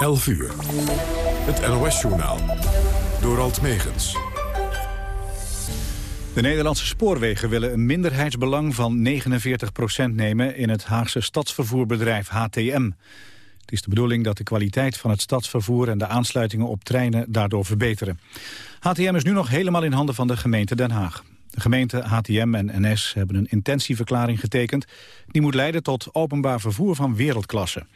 11 uur. Het NOS-journaal. Door Alt Megens. De Nederlandse spoorwegen willen een minderheidsbelang van 49% nemen... in het Haagse stadsvervoerbedrijf HTM. Het is de bedoeling dat de kwaliteit van het stadsvervoer... en de aansluitingen op treinen daardoor verbeteren. HTM is nu nog helemaal in handen van de gemeente Den Haag. De gemeente HTM en NS hebben een intentieverklaring getekend. Die moet leiden tot openbaar vervoer van wereldklasse.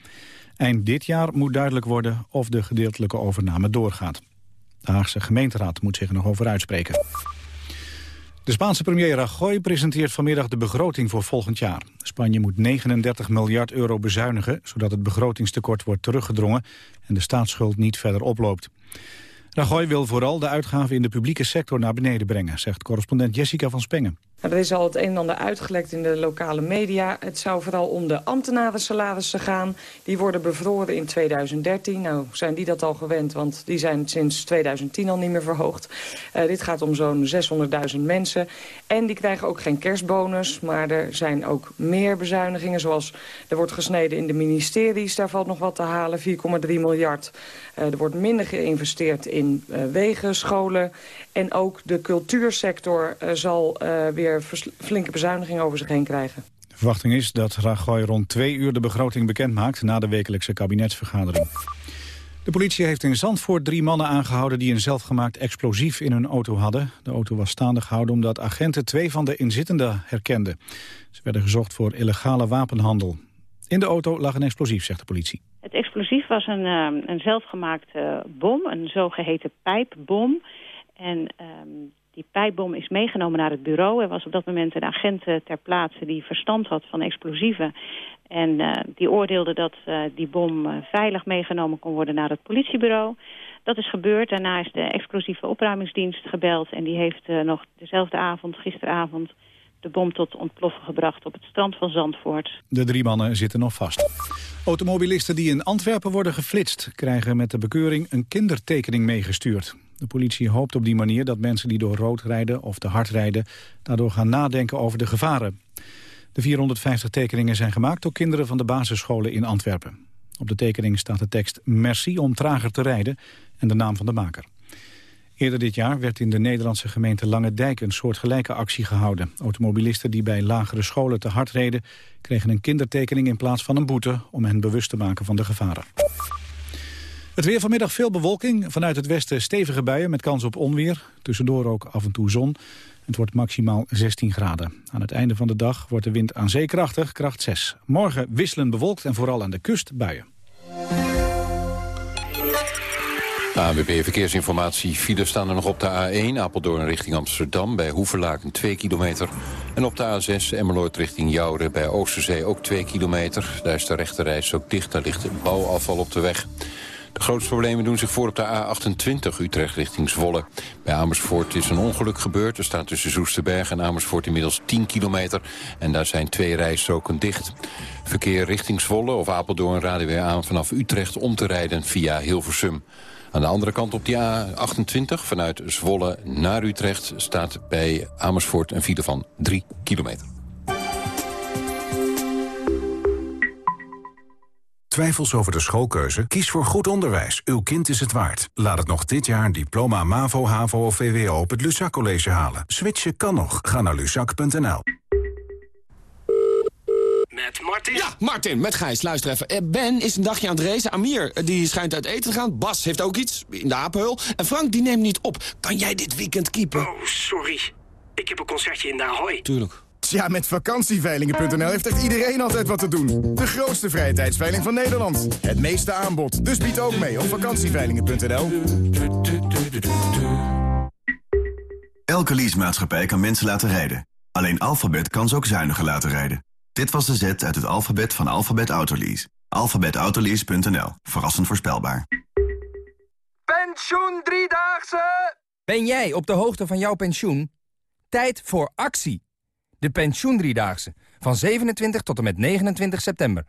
Eind dit jaar moet duidelijk worden of de gedeeltelijke overname doorgaat. De Haagse gemeenteraad moet zich er nog over uitspreken. De Spaanse premier Rajoy presenteert vanmiddag de begroting voor volgend jaar. Spanje moet 39 miljard euro bezuinigen... zodat het begrotingstekort wordt teruggedrongen... en de staatsschuld niet verder oploopt. Rajoy wil vooral de uitgaven in de publieke sector naar beneden brengen... zegt correspondent Jessica van Spengen. Nou, er is al het een en ander uitgelekt in de lokale media. Het zou vooral om de ambtenarensalarissen gaan. Die worden bevroren in 2013. Nou, zijn die dat al gewend, want die zijn sinds 2010 al niet meer verhoogd. Uh, dit gaat om zo'n 600.000 mensen. En die krijgen ook geen kerstbonus, maar er zijn ook meer bezuinigingen. Zoals er wordt gesneden in de ministeries, daar valt nog wat te halen, 4,3 miljard. Uh, er wordt minder geïnvesteerd in uh, wegen, scholen en ook de cultuursector zal uh, weer flinke bezuinigingen over zich heen krijgen. De verwachting is dat Rajoy rond twee uur de begroting bekendmaakt... na de wekelijkse kabinetsvergadering. De politie heeft in Zandvoort drie mannen aangehouden... die een zelfgemaakt explosief in hun auto hadden. De auto was staande gehouden omdat agenten twee van de inzittenden herkenden. Ze werden gezocht voor illegale wapenhandel. In de auto lag een explosief, zegt de politie. Het explosief was een, uh, een zelfgemaakte bom, een zogeheten pijpbom... En um, die pijpbom is meegenomen naar het bureau. Er was op dat moment een agent ter plaatse die verstand had van explosieven. En uh, die oordeelde dat uh, die bom veilig meegenomen kon worden naar het politiebureau. Dat is gebeurd. Daarna is de explosieve opruimingsdienst gebeld. En die heeft nog dezelfde avond, gisteravond, de bom tot ontploffen gebracht op het strand van Zandvoort. De drie mannen zitten nog vast. Automobilisten die in Antwerpen worden geflitst... krijgen met de bekeuring een kindertekening meegestuurd. De politie hoopt op die manier dat mensen die door rood rijden of te hard rijden... daardoor gaan nadenken over de gevaren. De 450 tekeningen zijn gemaakt door kinderen van de basisscholen in Antwerpen. Op de tekening staat de tekst Merci om trager te rijden en de naam van de maker. Eerder dit jaar werd in de Nederlandse gemeente Lange Dijk een soortgelijke actie gehouden. Automobilisten die bij lagere scholen te hard reden... kregen een kindertekening in plaats van een boete om hen bewust te maken van de gevaren. Het weer vanmiddag veel bewolking. Vanuit het westen stevige buien met kans op onweer. Tussendoor ook af en toe zon. Het wordt maximaal 16 graden. Aan het einde van de dag wordt de wind aan zee krachtig, kracht 6. Morgen wisselen bewolkt en vooral aan de kust buien. ANWB Verkeersinformatie. Files staan er nog op de A1, Apeldoorn richting Amsterdam... bij Hoevelaken 2 kilometer. En op de A6, Emmeloord richting Jouren bij Oosterzee ook 2 kilometer. Daar is de rechterreis ook dicht, daar ligt bouwafval op de weg. De grootste problemen doen zich voor op de A28 Utrecht richting Zwolle. Bij Amersfoort is een ongeluk gebeurd. Er staat tussen Zoesterberg en Amersfoort inmiddels 10 kilometer. En daar zijn twee rijstroken dicht. Verkeer richting Zwolle of Apeldoorn raden weer aan vanaf Utrecht om te rijden via Hilversum. Aan de andere kant op die A28 vanuit Zwolle naar Utrecht staat bij Amersfoort een file van 3 kilometer. Twijfels over de schoolkeuze? Kies voor goed onderwijs. Uw kind is het waard. Laat het nog dit jaar een diploma MAVO, HAVO of VWO op het Luzak College halen. Switchen kan nog. Ga naar luzak.nl. Met Martin? Ja, Martin, met Gijs. Luister even. Eh, Ben is een dagje aan het racen. Amir, eh, die schijnt uit eten te gaan. Bas heeft ook iets, in de apenhul. En Frank, die neemt niet op. Kan jij dit weekend keepen? Oh, sorry. Ik heb een concertje in de Ahoy. Tuurlijk. Tja, met vakantieveilingen.nl heeft echt iedereen altijd wat te doen. De grootste vrije tijdsveiling van Nederland. Het meeste aanbod. Dus bied ook mee op vakantieveilingen.nl. Elke leasemaatschappij kan mensen laten rijden. Alleen Alphabet kan ze ook zuiniger laten rijden. Dit was de zet uit het alfabet van Alphabet Autolease. Alphabetautolease.nl. Verrassend voorspelbaar. Pensioen Driedaagse! Ben jij op de hoogte van jouw pensioen? Tijd voor actie. De pensioendriedaagse. Van 27 tot en met 29 september.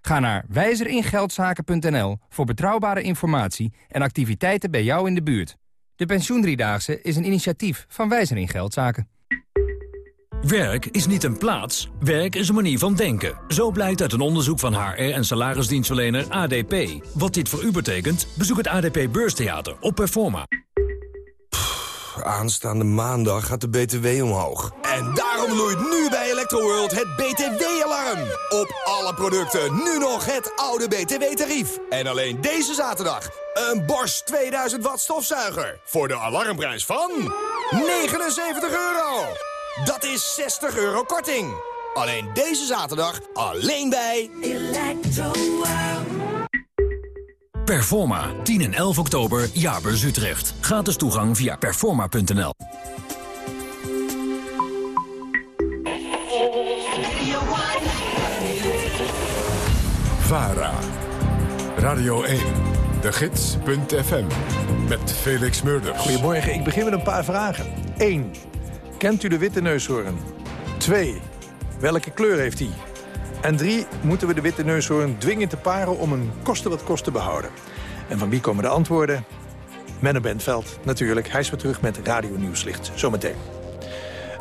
Ga naar wijzeringeldzaken.nl voor betrouwbare informatie en activiteiten bij jou in de buurt. De pensioendriedaagse is een initiatief van Wijzer in Geldzaken. Werk is niet een plaats, werk is een manier van denken. Zo blijkt uit een onderzoek van HR en salarisdienstverlener ADP. Wat dit voor u betekent, bezoek het ADP Beurstheater op Performa. Aanstaande maandag gaat de BTW omhoog. En daarom loeit nu bij Electroworld het BTW-alarm. Op alle producten nu nog het oude BTW-tarief. En alleen deze zaterdag een Bosch 2000 watt stofzuiger. Voor de alarmprijs van 79 euro. Dat is 60 euro korting. Alleen deze zaterdag, alleen bij... Performa, 10 en 11 oktober, Jaarbeurs Utrecht. Gratis toegang via performa.nl. VARA. Radio 1. De Gids.fm. Met Felix Murders. Goedemorgen, ik begin met een paar vragen. 1. Kent u de witte neushoorn? 2. Welke kleur heeft hij? En 3. Moeten we de witte neushoorn dwingen te paren om een koste wat kost te behouden? En van wie komen de antwoorden? Menno Bentveld, natuurlijk. Hij is weer terug met Radio Nieuwslicht. Zometeen.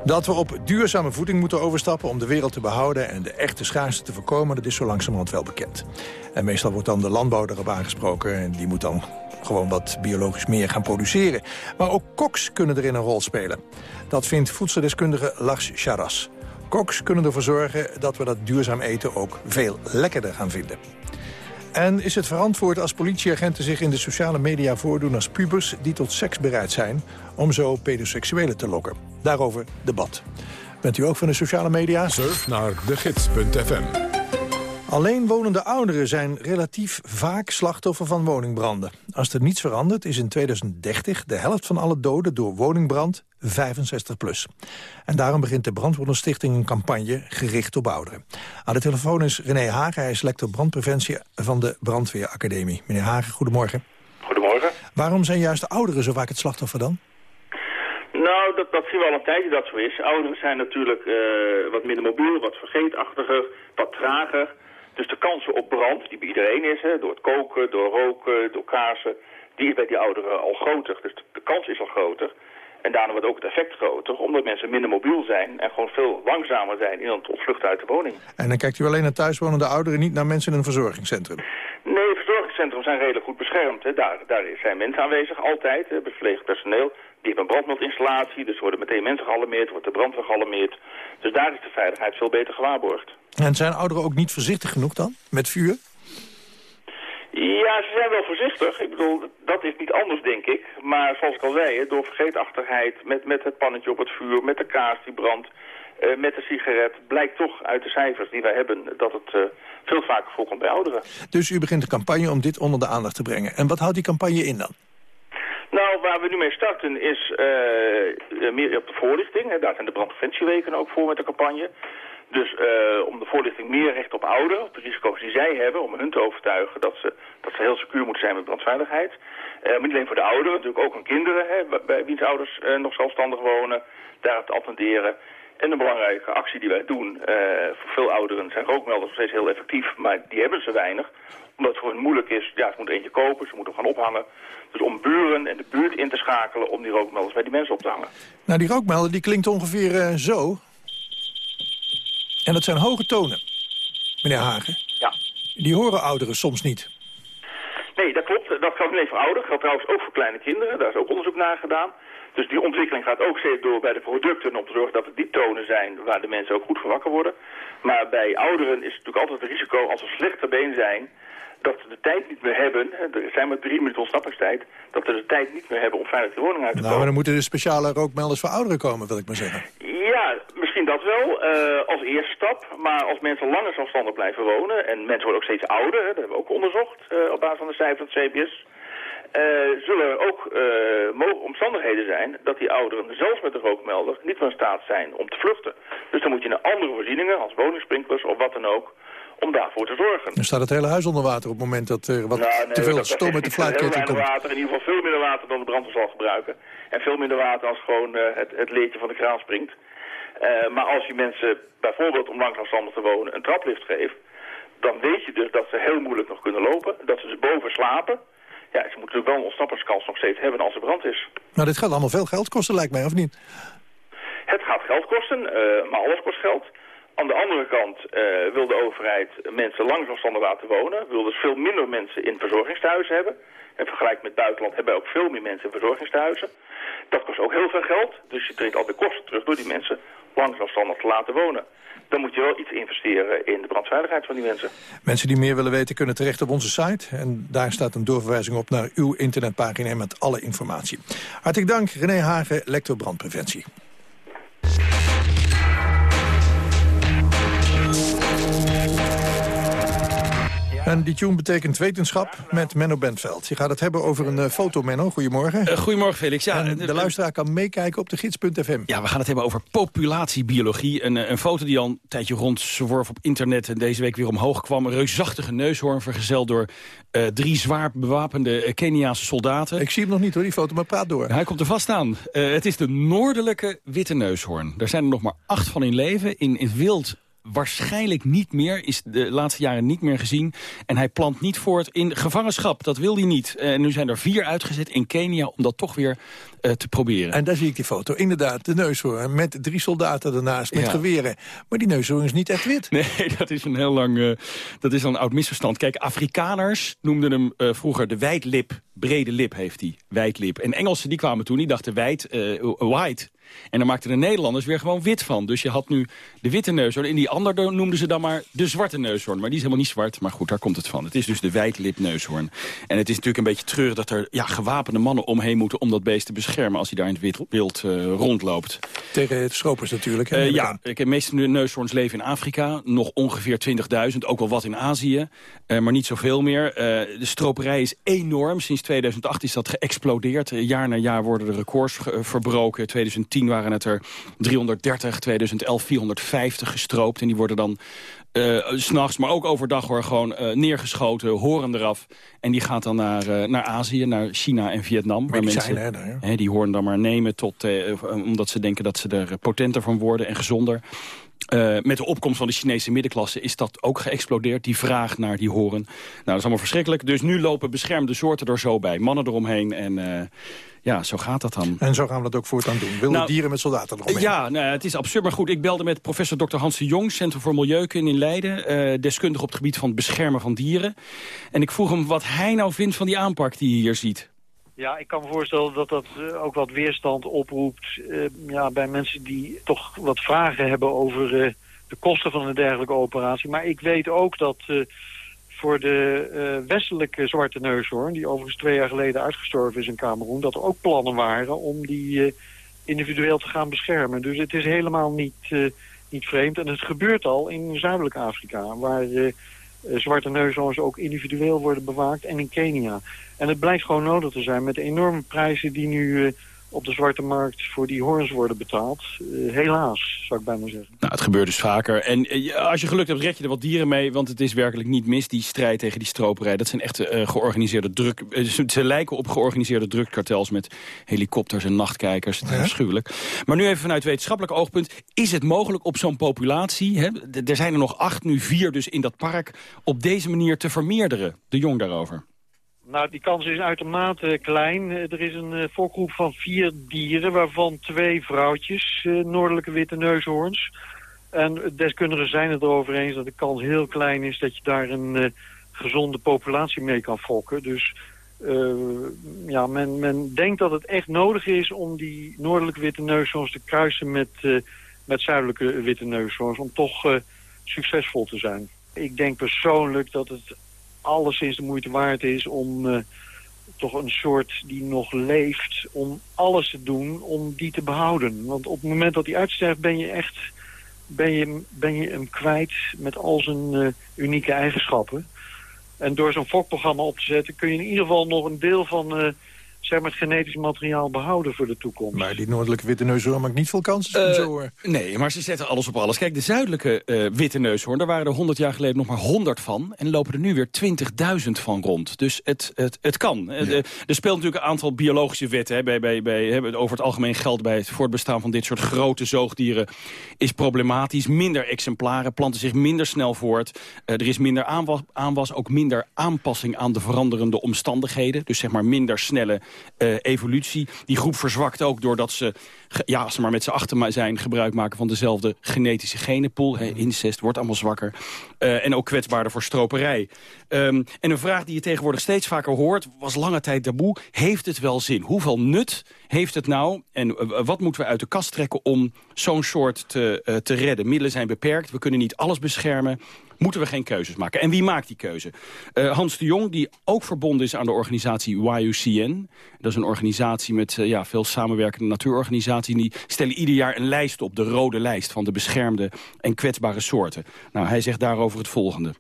Dat we op duurzame voeding moeten overstappen om de wereld te behouden... en de echte schaarste te voorkomen, dat is zo langzamerhand wel bekend. En meestal wordt dan de landbouw erop aangesproken... en die moet dan gewoon wat biologisch meer gaan produceren. Maar ook koks kunnen erin een rol spelen. Dat vindt voedseldeskundige Lars Charas. Koks kunnen ervoor zorgen dat we dat duurzaam eten ook veel lekkerder gaan vinden. En is het verantwoord als politieagenten zich in de sociale media voordoen als pubers die tot seks bereid zijn om zo pedoseksuelen te lokken? Daarover debat. Bent u ook van de sociale media? Surf naar degids.fm. Alleenwonende ouderen zijn relatief vaak slachtoffer van woningbranden. Als er niets verandert is in 2030 de helft van alle doden door woningbrand 65 plus. En daarom begint de Brandwondenstichting een campagne gericht op ouderen. Aan de telefoon is René Hagen, hij is lector brandpreventie van de Brandweeracademie. Meneer Hagen, goedemorgen. Goedemorgen. Waarom zijn juist de ouderen zo vaak het slachtoffer dan? Nou, dat, dat zien we al een tijdje dat zo is. Ouderen zijn natuurlijk uh, wat minder mobiel, wat vergeetachtiger, wat trager. Dus de kansen op brand, die bij iedereen is, hè, door het koken, door roken, door kaarsen, die is bij die ouderen al groter. Dus de, de kans is al groter. En daarna wordt ook het effect groter, omdat mensen minder mobiel zijn... en gewoon veel langzamer zijn in het ontvluchten uit de woning. En dan kijkt u alleen naar thuiswonende ouderen, niet naar mensen in een verzorgingscentrum? Nee, verzorgingscentra zijn redelijk goed beschermd. Hè. Daar, daar zijn mensen aanwezig, altijd, hè, verpleegd personeel. Die hebben een brandmeldinstallatie, dus worden meteen mensen gealarmeerd, wordt de brandweer gealarmeerd. Dus daar is de veiligheid veel beter gewaarborgd. En zijn ouderen ook niet voorzichtig genoeg dan, met vuur? Ja, ze zijn wel voorzichtig. Ik bedoel, dat is niet anders, denk ik. Maar zoals ik al zei, door vergeetachtigheid, met, met het pannetje op het vuur, met de kaas die brandt, uh, met de sigaret, blijkt toch uit de cijfers die wij hebben dat het uh, veel vaker voorkomt bij ouderen. Dus u begint een campagne om dit onder de aandacht te brengen. En wat houdt die campagne in dan? Nou, waar we nu mee starten is uh, meer op de voorlichting. Hè. Daar zijn de brandpreventieweken ook voor met de campagne. Dus uh, om de voorlichting meer recht op ouderen, op de risico's die zij hebben, om hun te overtuigen dat ze, dat ze heel secuur moeten zijn met brandveiligheid. Uh, maar niet alleen voor de ouderen, natuurlijk ook hun kinderen, hè, bij wiens ouders uh, nog zelfstandig wonen, daar te attenderen. En een belangrijke actie die wij doen, voor veel ouderen zijn rookmelders nog steeds heel effectief, maar die hebben ze weinig. Omdat het voor hen moeilijk is, ja, ze moeten eentje kopen, ze moeten hem gaan ophangen. Dus om buren en de buurt in te schakelen om die rookmelders bij die mensen op te hangen. Nou, die rookmelder die klinkt ongeveer zo. En dat zijn hoge tonen, meneer Hagen. Ja. Die horen ouderen soms niet. Nee, dat klopt. Dat geldt niet alleen voor ouderen. Dat geldt trouwens ook voor kleine kinderen. Daar is ook onderzoek naar gedaan. Dus die ontwikkeling gaat ook steeds door bij de producten... om te zorgen dat het die tonen zijn waar de mensen ook goed voor wakker worden. Maar bij ouderen is het natuurlijk altijd het risico... als ze slecht ter been zijn dat ze de tijd niet meer hebben, er zijn maar drie minuten ontsnappingstijd, dat ze de tijd niet meer hebben om veilig de woning uit te nou, komen. Nou, dan moeten er speciale rookmelders voor ouderen komen, wil ik maar zeggen. Ja, misschien dat wel, uh, als eerste stap. Maar als mensen langer zelfstandig blijven wonen, en mensen worden ook steeds ouder, hè, dat hebben we ook onderzocht uh, op basis van de cijfers van het CBS... Uh, zullen er ook omstandigheden zijn dat die ouderen, zelfs met de rookmelder, niet in staat zijn om te vluchten. Dus dan moet je naar andere voorzieningen, als woningsprinklers of wat dan ook, om daarvoor te zorgen. Dan staat het hele huis onder water op het moment dat er wat nou, nee, te veel stoom uit de fluitketen komt. water, in ieder geval veel minder water dan de brandweer zal gebruiken. En veel minder water als gewoon uh, het, het leedje van de kraan springt. Uh, maar als je mensen bijvoorbeeld om langzaamstandig te wonen een traplift geeft... dan weet je dus dat ze heel moeilijk nog kunnen lopen. Dat ze dus boven slapen. Ja, ze moeten natuurlijk wel een ontsnapperskans nog steeds hebben als er brand is. Nou, dit gaat allemaal veel geld kosten, lijkt mij, of niet? Het gaat geld kosten, eh, maar alles kost geld. Aan de andere kant uh, wil de overheid mensen langzaamstandig laten wonen. Wil dus veel minder mensen in verzorgingstehuizen hebben. En vergelijk met buitenland hebben ook veel meer mensen in verzorgingstehuizen. Dat kost ook heel veel geld. Dus je trekt al de kosten terug door die mensen langzaamstandig te laten wonen. Dan moet je wel iets investeren in de brandveiligheid van die mensen. Mensen die meer willen weten kunnen terecht op onze site. En daar staat een doorverwijzing op naar uw internetpagina met alle informatie. Hartelijk dank, René Hagen, lector brandpreventie. En die tune betekent wetenschap met Menno Bentveld. Je gaat het hebben over een uh, foto, Menno. Goedemorgen. Uh, goedemorgen, Felix. Ja, en de luisteraar kan meekijken op de gids.fm. Ja, we gaan het hebben over populatiebiologie. Een, een foto die al een tijdje rondzworf op internet... en deze week weer omhoog kwam. Een reusachtige neushoorn, vergezeld door uh, drie zwaar bewapende Keniaanse soldaten. Ik zie hem nog niet hoor, die foto, maar praat door. Hij komt er vast aan. het is de noordelijke witte neushoorn. Er zijn er nog maar acht van in leven. In, in wild waarschijnlijk niet meer, is de laatste jaren niet meer gezien. En hij plant niet voort in gevangenschap, dat wil hij niet. En nu zijn er vier uitgezet in Kenia om dat toch weer uh, te proberen. En daar zie ik die foto. Inderdaad, de neushoorn met drie soldaten ernaast, met ja. geweren. Maar die neushoorn is niet echt wit. Nee, dat is een heel lang, uh, dat is een oud misverstand. Kijk, Afrikaners noemden hem uh, vroeger de wijdlip. Brede lip heeft hij, wijdlip. En Engelsen die kwamen toen, die dachten wijd, white. En dan maakten de Nederlanders weer gewoon wit van. Dus je had nu de witte neushoorn. En die andere noemden ze dan maar de zwarte neushoorn. Maar die is helemaal niet zwart. Maar goed, daar komt het van. Het is dus de wijdlip neushoorn. En het is natuurlijk een beetje treurig dat er ja, gewapende mannen omheen moeten... om dat beest te beschermen als hij daar in het wild, uh, rondloopt. Tegen het stropers natuurlijk. Uh, ja, de meeste neushoorns leven in Afrika. Nog ongeveer 20.000. Ook wel wat in Azië. Uh, maar niet zoveel meer. de stroperij is enorm. Sinds 2008 is dat geëxplodeerd. jaar na jaar worden de records verbroken. 2010 waren het er 330, 2011 450 gestroopt. En die worden dan uh, s'nachts, maar ook overdag hoor, gewoon uh, neergeschoten, horen eraf. En die gaat dan naar, uh, naar Azië, naar China en Vietnam. Waar mensen hè, daar, ja. hè, die horen dan maar nemen, tot, omdat ze denken dat ze er potenter van worden en gezonder. Uh, met de opkomst van de Chinese middenklasse is dat ook geëxplodeerd. Die vraag naar die horen. Nou, dat is allemaal verschrikkelijk. Dus nu lopen beschermde soorten er zo bij. Mannen eromheen en... Uh, ja, zo gaat dat dan. En zo gaan we dat ook voortaan doen. Wilde nou, dieren met soldaten eromheen. Ja, nou, het is absurd, maar goed. Ik belde met professor Dr. Hans de Jong... Centrum voor Milieukunde in Leiden. Uh, deskundig op het gebied van het beschermen van dieren. En ik vroeg hem wat hij nou vindt van die aanpak die je hier ziet. Ja, ik kan me voorstellen dat dat uh, ook wat weerstand oproept uh, ja, bij mensen die toch wat vragen hebben over uh, de kosten van een dergelijke operatie. Maar ik weet ook dat voor de westelijke zwarte neushoorn, die overigens twee jaar geleden uitgestorven is in Cameroen, dat er ook plannen waren om die individueel te gaan beschermen. Dus het is helemaal niet, niet vreemd. En het gebeurt al in Zuidelijk Afrika, waar zwarte neushoorns ook individueel worden bewaakt en in Kenia. En het blijkt gewoon nodig te zijn met de enorme prijzen die nu uh, op de zwarte markt voor die hoorns worden betaald. Uh, helaas, zou ik bijna zeggen. Nou, het gebeurt dus vaker. En uh, als je geluk hebt, red je er wat dieren mee. Want het is werkelijk niet mis, die strijd tegen die stroperij. Dat zijn echt georganiseerde druk... ze lijken op georganiseerde drukkartels met helikopters en nachtkijkers. Het is afschuwelijk. Maar nu even vanuit wetenschappelijk oogpunt. Is het mogelijk op zo'n populatie... Hè, er zijn er nog acht, nu vier dus in dat park... op deze manier te vermeerderen? De Jong daarover. Nou, die kans is uitermate klein. Er is een uh, volkgroep van vier dieren, waarvan twee vrouwtjes, uh, noordelijke witte neushoorns. En deskundigen zijn het erover eens dat de kans heel klein is dat je daar een gezonde populatie mee kan fokken. Dus ja, men, men denkt dat het echt nodig is om die noordelijke witte neushoorns te kruisen met, met zuidelijke witte neushoorns. Om toch succesvol te zijn. Ik denk persoonlijk dat het alleszins de moeite waard is om uh, toch een soort die nog leeft... om alles te doen om die te behouden. Want op het moment dat die uitsterft ben je echt ben je, ben je hem kwijt met al zijn uh, unieke eigenschappen. En door zo'n fokprogramma op te zetten kun je in ieder geval nog een deel van... Zeg maar, het genetisch materiaal behouden voor de toekomst. Maar die noordelijke witte neushoorn maakt niet veel kans. Uh, zo, hoor. Nee, maar ze zetten alles op alles. Kijk, de zuidelijke uh, witte neushoorn, daar waren er 100 jaar geleden nog maar 100 van. En lopen er nu weer 20.000 van rond. Dus het, het, het kan. Ja. er speelt natuurlijk een aantal biologische wetten. Hè, bij, bij, bij, over het algemeen geld bij het voortbestaan van dit soort grote zoogdieren is problematisch. Minder exemplaren planten zich minder snel voort. Uh, er is minder aanwas, aanwas, ook minder aanpassing aan de veranderende omstandigheden. Dus zeg maar minder snelle eh, evolutie. Die groep verzwakt ook doordat ze, ja, als ze maar met z'n achter zijn... gebruik maken van dezelfde genetische genenpool. Incest wordt allemaal zwakker. Uh, en ook kwetsbaarder voor stroperij. Um, en een vraag die je tegenwoordig steeds vaker hoort... was lange tijd taboe. Heeft het wel zin? Hoeveel nut heeft het nou? En wat moeten we uit de kast trekken om zo'n soort te, uh, te redden? Middelen zijn beperkt. We kunnen niet alles beschermen moeten we geen keuzes maken. En wie maakt die keuze? Hans de Jong, die ook verbonden is aan de organisatie YUCN. Dat is een organisatie met ja, veel samenwerkende natuurorganisaties. Die stellen ieder jaar een lijst op, de rode lijst... van de beschermde en kwetsbare soorten. Nou, hij zegt daarover het volgende.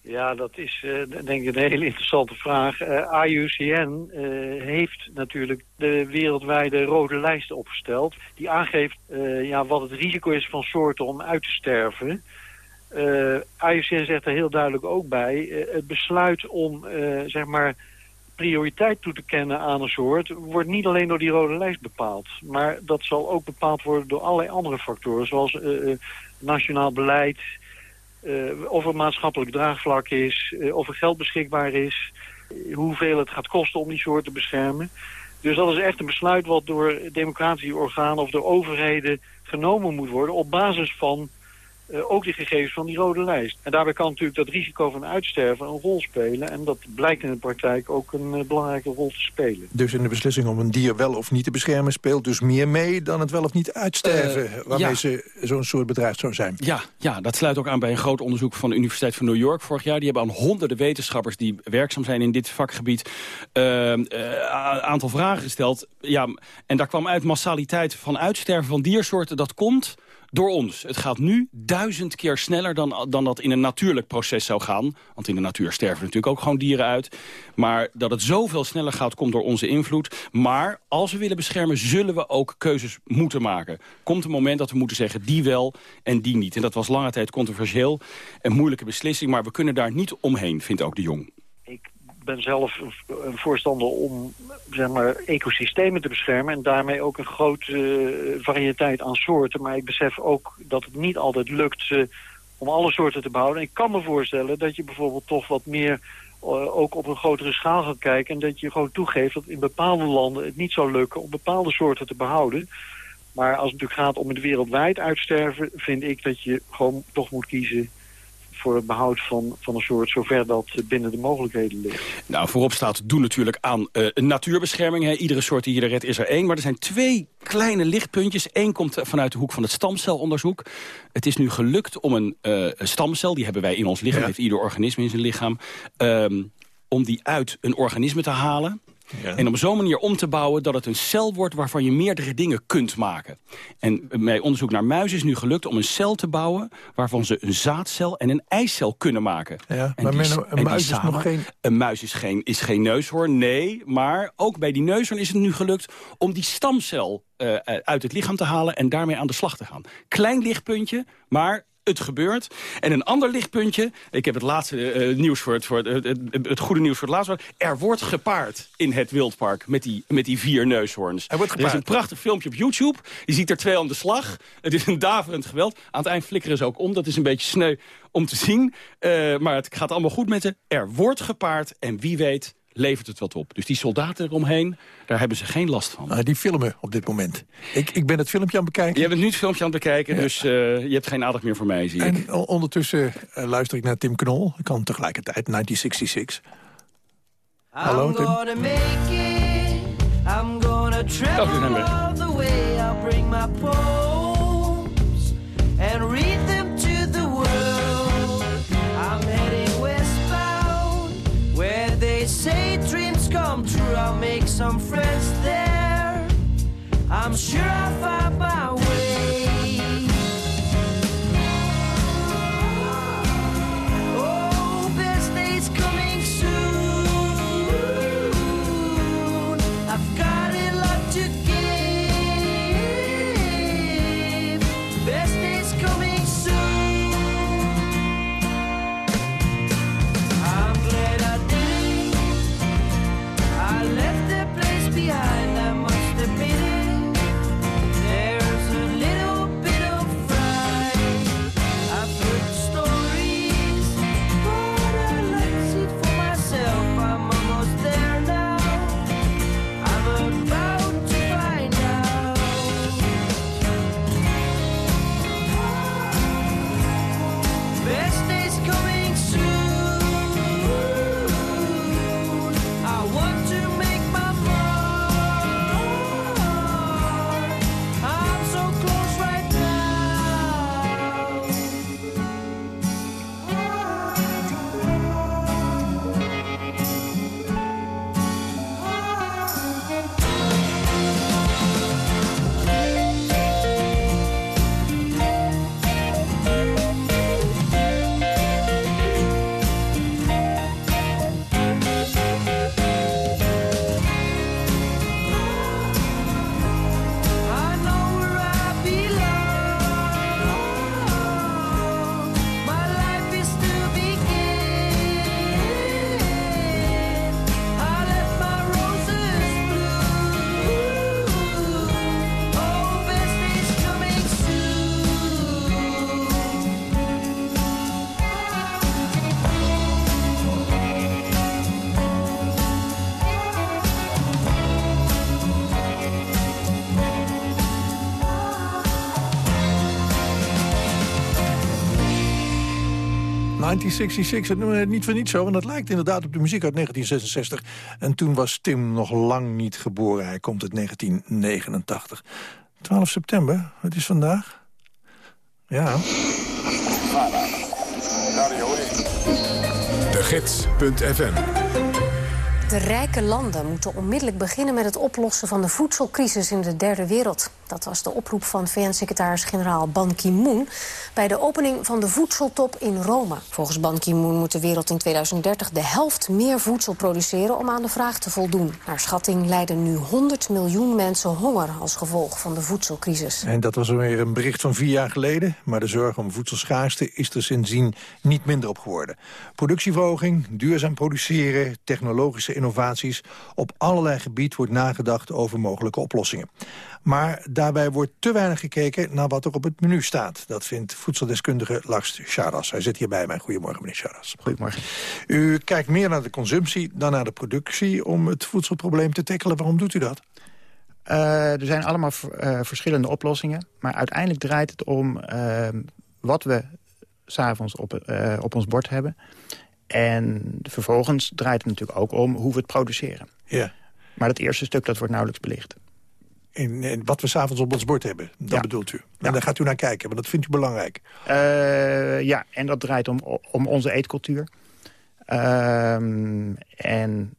Ja, dat is uh, denk ik een hele interessante vraag. Uh, IUCN uh, heeft natuurlijk de wereldwijde rode lijst opgesteld... die aangeeft ja, wat het risico is van soorten om uit te sterven... IUCN zegt er heel duidelijk ook bij... Het besluit om zeg maar prioriteit toe te kennen aan een soort... wordt niet alleen door die rode lijst bepaald. Maar dat zal ook bepaald worden door allerlei andere factoren... zoals nationaal beleid, of er maatschappelijk draagvlak is... of er geld beschikbaar is... hoeveel het gaat kosten om die soort te beschermen. Dus dat is echt een besluit wat door democratische organen... of door overheden genomen moet worden... op basis van uh, ook de gegevens van die rode lijst. En daarbij kan natuurlijk dat risico van uitsterven een rol spelen. En dat blijkt in de praktijk ook een uh, belangrijke rol te spelen. Dus in de beslissing om een dier wel of niet te beschermen... speelt dus meer mee dan het wel of niet uitsterven... Uh, waarmee ja. ze zo'n soort bedrijf zou zijn. Ja, ja, dat sluit ook aan bij een groot onderzoek van de Universiteit van New York vorig jaar. Die hebben aan honderden wetenschappers die werkzaam zijn in dit vakgebied... een aantal vragen gesteld. Ja, en daar kwam uit massaliteit van uitsterven van diersoorten. Dat komt door ons. Het gaat nu duizend keer sneller dan, dan dat in een natuurlijk proces zou gaan. Want in de natuur sterven natuurlijk ook gewoon dieren uit. Maar dat het zoveel sneller gaat, komt door onze invloed. Maar als we willen beschermen, zullen we ook keuzes moeten maken. Komt een moment dat we moeten zeggen, die wel en die niet. En dat was lange tijd controversieel. Een moeilijke beslissing, maar we kunnen daar niet omheen, vindt ook de Jong ben zelf een voorstander om zeg maar, ecosystemen te beschermen... en daarmee ook een grote uh, variëteit aan soorten. Maar ik besef ook dat het niet altijd lukt uh, om alle soorten te behouden. ik kan me voorstellen dat je bijvoorbeeld toch wat meer... Uh, ook op een grotere schaal gaat kijken... en dat je gewoon toegeeft dat in bepaalde landen het niet zou lukken... om bepaalde soorten te behouden... Maar als het natuurlijk gaat om het wereldwijd uitsterven... vind ik dat je gewoon toch moet kiezen voor het behoud van, van een soort zover dat binnen de mogelijkheden ligt. Nou, voorop staat doen natuurlijk aan uh, natuurbescherming. Hè. Iedere soort die je er redt is er één. Maar er zijn twee kleine lichtpuntjes. Eén komt vanuit de hoek van het stamcelonderzoek. Het is nu gelukt om een uh, stamcel, die hebben wij in ons lichaam... Ja. heeft ieder organisme in zijn lichaam... Um, om die uit een organisme te halen. Ja. En op zo'n manier om te bouwen dat het een cel wordt... waarvan je meerdere dingen kunt maken. En bij onderzoek naar muizen is nu gelukt om een cel te bouwen... waarvan ze een zaadcel en een eicel kunnen maken. Ja, en maar die, men, een, muis samen, is nog geen... Een muis is geen, is geen neushoorn, nee. Maar ook bij die neushoorn is het nu gelukt om die stamcel uh, uit het lichaam te halen... en daarmee aan de slag te gaan. Klein lichtpuntje, maar het gebeurt. En een ander lichtpuntje, ik heb het laatste uh, nieuws voor het, voor het, het, het, goede nieuws voor het laatste. Er wordt gepaard in het wildpark met die, met die vier neushoorns. Er, wordt er is een prachtig filmpje op YouTube. Je ziet er twee aan de slag. Het is een daverend geweld. Aan het eind flikkeren ze ook om. Dat is een beetje sneu om te zien. Uh, maar het gaat allemaal goed met ze. Er wordt gepaard en wie weet levert het wat op. Dus die soldaten eromheen, daar hebben ze geen last van. Uh, die filmen op dit moment. Ik, ik ben het filmpje aan het bekijken. Je bent nu het filmpje aan het bekijken, ja. dus uh, je hebt geen aandacht meer voor mij, zie en ik. ondertussen uh, luister ik naar Tim Knol. Ik kan tegelijkertijd 1966. Hallo Tim. I'm gonna travel all the way. I'll bring my some friends there. I'm sure I'll find my way. 1966, dat noemen we het niet voor niets zo... want dat lijkt inderdaad op de muziek uit 1966. En toen was Tim nog lang niet geboren. Hij komt uit 1989. 12 september, wat is vandaag? Ja. De Gids.fm de rijke landen moeten onmiddellijk beginnen met het oplossen van de voedselcrisis in de derde wereld. Dat was de oproep van VN-secretaris-generaal Ban Ki-moon bij de opening van de voedseltop in Rome. Volgens Ban Ki-moon moet de wereld in 2030 de helft meer voedsel produceren om aan de vraag te voldoen. Naar schatting lijden nu 100 miljoen mensen honger als gevolg van de voedselcrisis. En dat was alweer een bericht van vier jaar geleden, maar de zorg om voedselschaarste is er sindsdien niet minder op geworden. Productieverhoging, duurzaam produceren, technologische innovaties. Op allerlei gebied wordt nagedacht over mogelijke oplossingen. Maar daarbij wordt te weinig gekeken naar wat er op het menu staat. Dat vindt voedseldeskundige Lars Charas. Hij zit hier bij mij. Goedemorgen, meneer Charas. Goedemorgen. U kijkt meer naar de consumptie dan naar de productie... om het voedselprobleem te tackelen. Waarom doet u dat? Uh, er zijn allemaal uh, verschillende oplossingen. Maar uiteindelijk draait het om uh, wat we s'avonds op, op ons bord hebben. En vervolgens draait het natuurlijk ook om hoe we het produceren. Ja. Maar dat eerste stuk dat wordt nauwelijks belicht. En, wat we s'avonds op ons bord hebben, dat bedoelt u. En ja. daar gaat u naar kijken, want dat vindt u belangrijk. Uh, ja, en dat draait om, om onze eetcultuur. Uh, en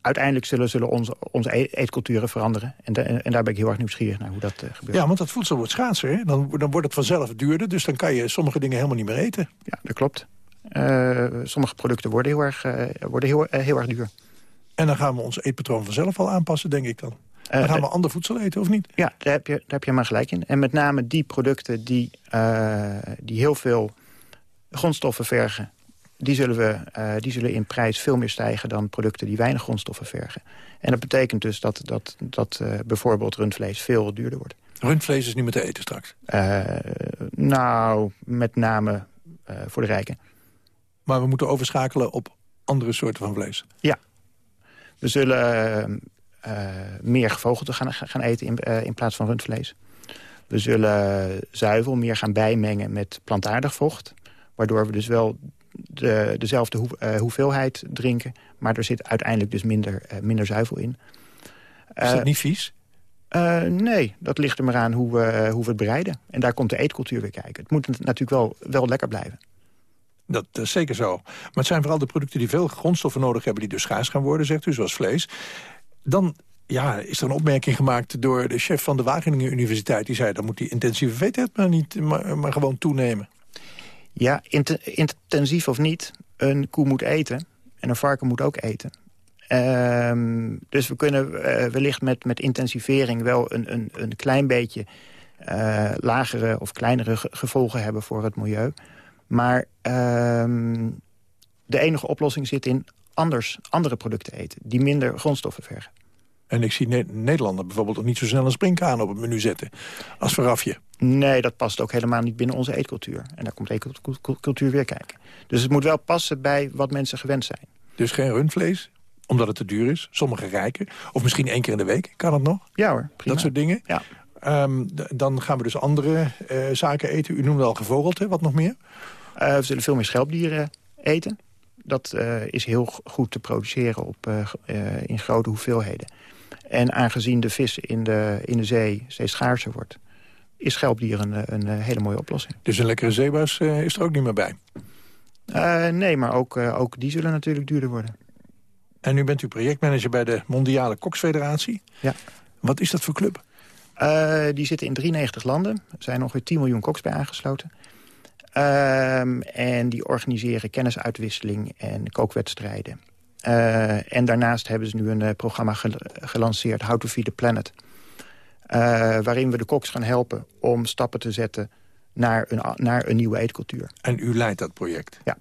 uiteindelijk zullen, zullen onze, onze e-, eetculturen veranderen. En, de, en, daar ben ik heel erg nieuwsgierig naar hoe dat uh, gebeurt. Ja, want dat voedsel wordt schaarser. Hè? Dan, dan wordt het vanzelf duurder. Dus dan kan je sommige dingen helemaal niet meer eten. Ja, dat klopt. Uh, sommige producten worden heel erg, uh, worden heel, uh, heel erg duur. En dan gaan we ons eetpatroon vanzelf al aanpassen, denk ik dan. Dan gaan we ander voedsel eten, of niet? Ja, daar heb je, daar heb je maar gelijk in. En met name die producten die, die heel veel grondstoffen vergen... Die zullen, we, die zullen in prijs veel meer stijgen dan producten die weinig grondstoffen vergen. En dat betekent dus dat, dat, dat bijvoorbeeld rundvlees veel duurder wordt. Rundvlees is niet meer te eten straks? nou, met name voor de rijken. Maar we moeten overschakelen op andere soorten van vlees. Ja. We zullen uh, meer gevogelte gaan, gaan eten in, uh, in plaats van rundvlees. We zullen zuivel meer gaan bijmengen met plantaardig vocht. Waardoor we dus wel de, dezelfde hoe, uh, hoeveelheid drinken. Maar er zit uiteindelijk dus minder, minder zuivel in. Is dat niet vies? nee, dat ligt er maar aan hoe we, hoe we het bereiden. En daar komt de eetcultuur weer kijken. Het moet natuurlijk wel, wel lekker blijven. Dat is zeker zo. Maar het zijn vooral de producten die veel grondstoffen nodig hebben... die dus schaars gaan worden, zegt u, zoals vlees. Dan ja, is er een opmerking gemaakt door de chef van de Wageningen Universiteit. Die zei, dan moet die intensieve veeteelt maar, niet, maar, gewoon toenemen. Ja, int intensief of niet, een koe moet eten. En een varken moet ook eten. Um, dus we kunnen uh, wellicht met, met intensivering wel een, een, een klein beetje... Uh, lagere of kleinere gevolgen hebben voor het milieu. Maar uh, de enige oplossing zit in anders, andere producten eten... die minder grondstoffen vergen. En ik zie ne Nederlander bijvoorbeeld ook niet zo snel een springkaan op het menu zetten. Als verrafje. Nee, dat past ook helemaal niet binnen onze eetcultuur. En daar komt eetcultuur weer kijken. Dus het moet wel passen bij wat mensen gewend zijn. Dus geen rundvlees, omdat het te duur is. Sommige rijken. Of misschien één keer in de week. Kan het nog? Ja hoor, prima. Dat soort dingen. Ja. Um, dan gaan we dus andere uh, zaken eten. U noemde al gevogelte, wat nog meer? Uh, we zullen veel meer schelpdieren eten. Dat uh, is heel goed te produceren op, in grote hoeveelheden. En aangezien de vis in de, in de zee steeds schaarser wordt... is schelpdier een, een hele mooie oplossing. Dus een lekkere zeebuis is er ook niet meer bij? nee, maar ook, ook die zullen natuurlijk duurder worden. En nu bent u projectmanager bij de Mondiale Koksfederatie. Ja. Wat is dat voor club? Uh, die zitten in 93 landen. Er zijn ongeveer 10 miljoen koks bij aangesloten. Uh, en die organiseren kennisuitwisseling en kookwedstrijden. Uh, en daarnaast hebben ze nu een uh, programma ge gelanceerd, How to Feed the Planet. waarin we de koks gaan helpen om stappen te zetten naar een, naar een nieuwe eetcultuur. En u leidt dat project? Ja.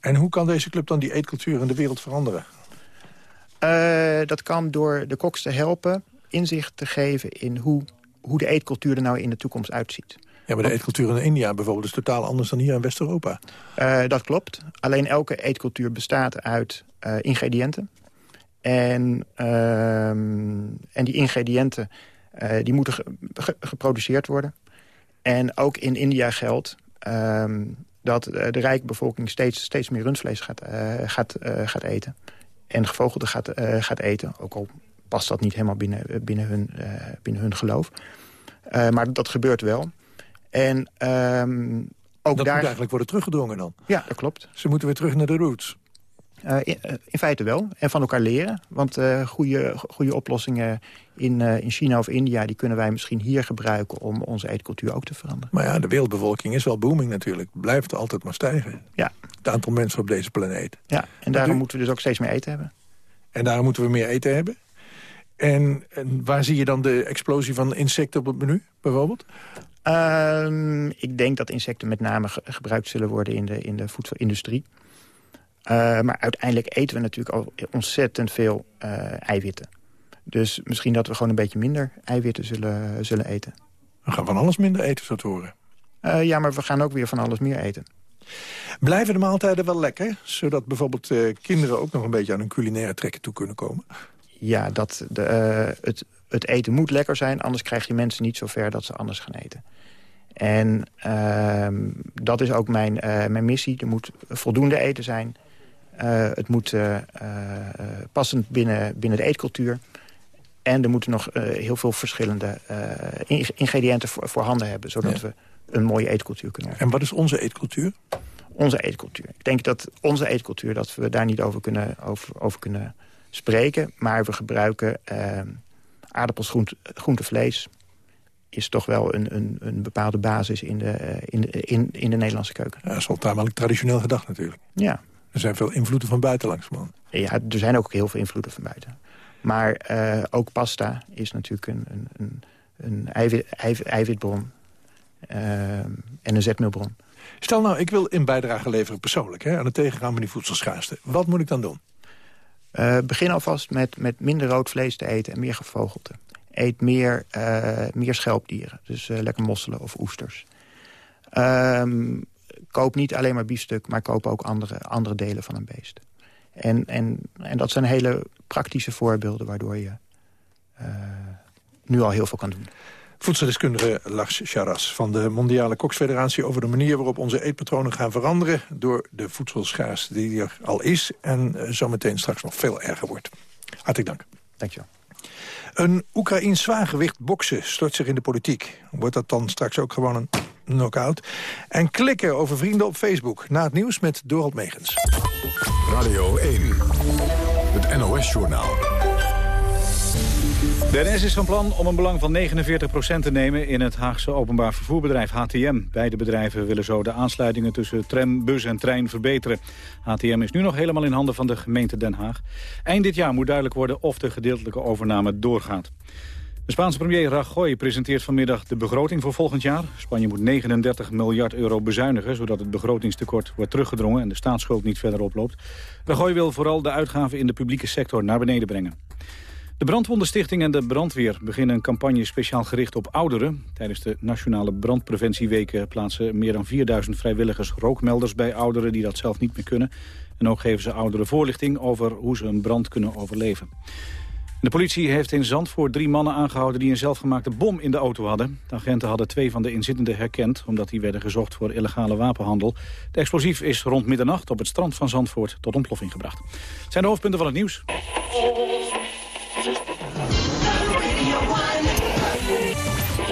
En hoe kan deze club dan die eetcultuur in de wereld veranderen? dat kan door de koks te helpen inzicht te geven in hoe, hoe de eetcultuur er nou in de toekomst uitziet. Ja, maar de eetcultuur in India bijvoorbeeld is totaal anders dan hier in West-Europa. Uh, dat klopt. Alleen elke eetcultuur bestaat uit uh, ingrediënten. En, uh, en die ingrediënten uh, die moeten ge ge geproduceerd worden. En ook in India geldt... Ehm, dat de rijke bevolking steeds, steeds meer rundvlees gaat, gaat, gaat eten. En gevogelte gaat, gaat eten. Ook al past dat niet helemaal binnen, binnen, hun, binnen hun geloof. maar dat gebeurt wel. En ehm, ook dat daar... moet eigenlijk worden teruggedrongen dan? Ja, dat klopt. Ze moeten weer terug naar de roots. Uh, in, in, feite wel. En van elkaar leren. Want uh, goede, goede oplossingen in, in China of India... die kunnen wij misschien hier gebruiken om onze eetcultuur ook te veranderen. Maar ja, de wereldbevolking is wel booming natuurlijk. Blijft altijd maar stijgen. Ja. Het aantal mensen op deze planeet. Ja, en daarom moeten we dus ook steeds meer eten hebben. En daarom moeten we meer eten hebben? En, en waar zie je dan de explosie van insecten op het menu, bijvoorbeeld? Uh, ik denk dat insecten met name ge gebruikt zullen worden in de, in de voedselindustrie. Uh, maar uiteindelijk eten we natuurlijk al ontzettend veel uh, eiwitten. Dus misschien dat we gewoon een beetje minder eiwitten zullen, zullen eten. We gaan van alles minder eten, zo te horen. Uh, ja, maar we gaan ook weer van alles meer eten. Blijven de maaltijden wel lekker? Zodat bijvoorbeeld kinderen ook nog een beetje aan hun culinaire trekken toe kunnen komen? Ja, dat de, het, het eten moet lekker zijn. Anders krijg je mensen niet zo ver dat ze anders gaan eten. En uh, dat is ook mijn, uh, mijn missie. Er moet voldoende eten zijn. Uh, het moet passend binnen, binnen de eetcultuur. En er moeten nog heel veel verschillende ingrediënten voor, voorhanden hebben... zodat ja. we een mooie eetcultuur kunnen hebben. En wat is onze eetcultuur? Onze eetcultuur. Ik denk dat onze eetcultuur, dat we daar niet over kunnen, over, over kunnen spreken. Maar we gebruiken ehm, aardappels, groente, groente, vlees is toch wel een, een, een bepaalde basis in de, in, in, in de Nederlandse keuken. Ja, dat is wel tamelijk traditioneel gedacht natuurlijk. Ja. Er zijn veel invloeden van buiten man. Ja, er zijn ook heel veel invloeden van buiten. Maar uh, ook pasta is natuurlijk een, een, een, een eiwit, eiwit, eiwitbron uh, en een zetmeelbron. Stel nou, ik wil een bijdrage leveren persoonlijk... Hè, aan het tegengaan van die voedselschaarste. Wat moet ik dan doen? Uh, begin alvast met, met minder rood vlees te eten en meer gevogelte. Eet meer, uh, meer schelpdieren, dus uh, lekker mosselen of oesters. Um, koop niet alleen maar biefstuk, maar koop ook andere, andere delen van een beest. En, en, en dat zijn hele praktische voorbeelden waardoor je nu al heel veel kan doen. Voedseldeskundige Lars Charas van de Mondiale Koksfederatie... over de manier waarop onze eetpatronen gaan veranderen... door de voedselschaarste die er al is... en zometeen straks nog veel erger wordt. Hartelijk dank. Dankjewel. Een Oekraïns zwaargewicht boksen stort zich in de politiek. Wordt dat dan straks ook gewoon een knock-out? En klikken over vrienden op Facebook. Na het nieuws met Dorald Megens. Radio 1, het NOS-journaal. De is van plan om een belang van 49% te nemen in het Haagse openbaar vervoerbedrijf HTM. Beide bedrijven willen zo de aansluitingen tussen tram, bus en trein verbeteren. HTM is nu nog helemaal in handen van de gemeente Den Haag. Eind dit jaar moet duidelijk worden of de gedeeltelijke overname doorgaat. De Spaanse premier Rajoy presenteert vanmiddag de begroting voor volgend jaar. Spanje moet 39 miljard euro bezuinigen... zodat het begrotingstekort wordt teruggedrongen en de staatsschuld niet verder oploopt. Rajoy wil vooral de uitgaven in de publieke sector naar beneden brengen. De Brandwondenstichting en de brandweer beginnen een campagne speciaal gericht op ouderen. Tijdens de Nationale Brandpreventieweken plaatsen meer dan 4000 vrijwilligers rookmelders bij ouderen die dat zelf niet meer kunnen. En ook geven ze ouderen voorlichting over hoe ze een brand kunnen overleven. De politie heeft in Zandvoort drie mannen aangehouden die een zelfgemaakte bom in de auto hadden. De agenten hadden twee van de inzittenden herkend omdat die werden gezocht voor illegale wapenhandel. De explosief is rond middernacht op het strand van Zandvoort tot ontploffing gebracht. Het zijn de hoofdpunten van het nieuws.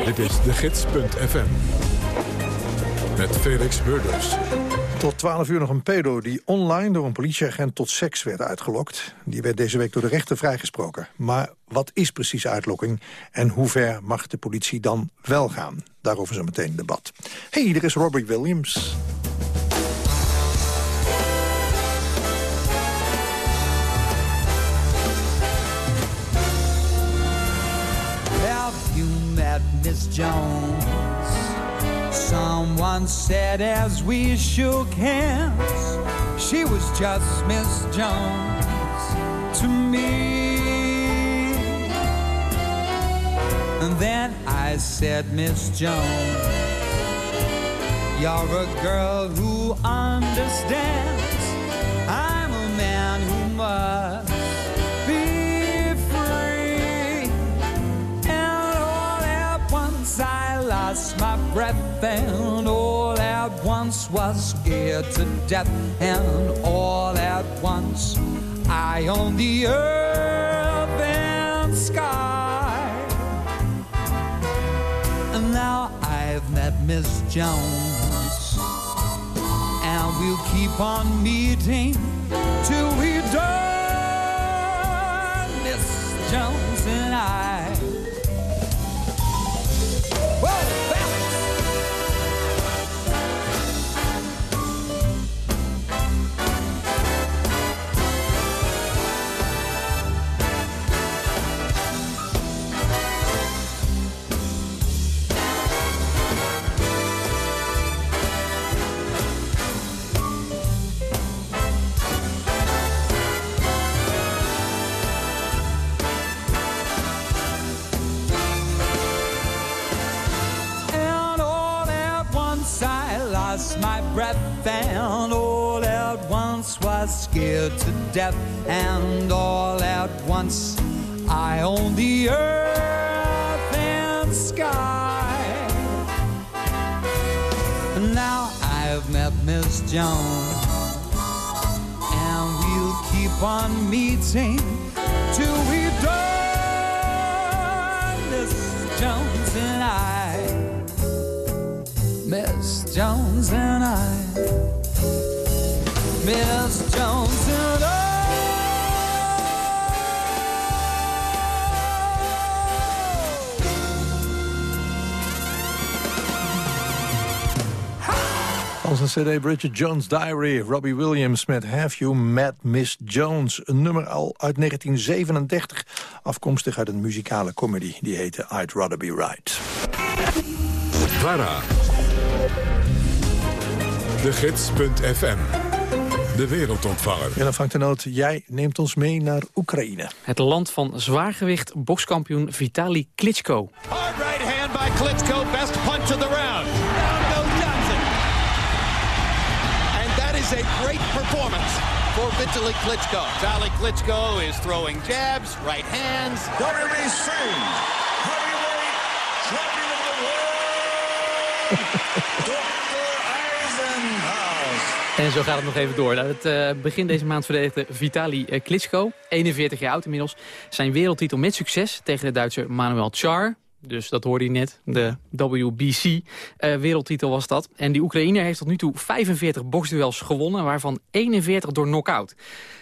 Dit is de gids.fm. Met Felix Burders. Tot 12 uur nog een pedo die online door een politieagent tot seks werd uitgelokt. Die werd deze week door de rechter vrijgesproken. Maar wat is precies uitlokking en hoe ver mag de politie dan wel gaan? Daarover zo meteen debat. hey, hier is Robert Williams. Miss Jones. Someone said as we shook hands, she was just Miss Jones to me. And then I said, Miss Jones, you're a girl who understands. I'm a man who must my breath and all at once was scared to death, and all at once I own the earth and sky. And now I've met Miss Jones, and we'll keep on meeting till we die. Miss Jones and I. Whoa, scared to death, and all at once I owned the earth and sky. Now I've met Miss Jones, and we'll keep on meeting till we die. Miss Jones and I. Miss Jones and I. Miss Jones and I. Als een cd Bridget Jones' Diary, Robbie Williams met Have You Met Miss Jones. Een nummer al uit 1937, afkomstig uit een muzikale comedy. Die heette I'd Rather Be Right. VARA. De Gids.fm. De wereldontvanger. Willem van de Noot, jij neemt ons mee naar Oekraïne. Het land van zwaargewicht bokskampioen Vitali Klitschko. Hard right hand by Klitschko, best punch of the round. Down goes Johnson. And that is a great performance for Vitaly Klitschko. Vitaly Klitschko is throwing jabs, right hands. WBC heavyweight champion of the world. En zo gaat het nog even door. Het eh, begin deze maand verdedigde Vitali eh, Klitschko, 41 jaar oud inmiddels, zijn wereldtitel met succes tegen de Duitser Manuel Char. Dus dat hoorde je net, de WBC-wereldtitel was dat. En die Oekraïner heeft tot nu toe 45 boksduels gewonnen, waarvan 41 door knockout.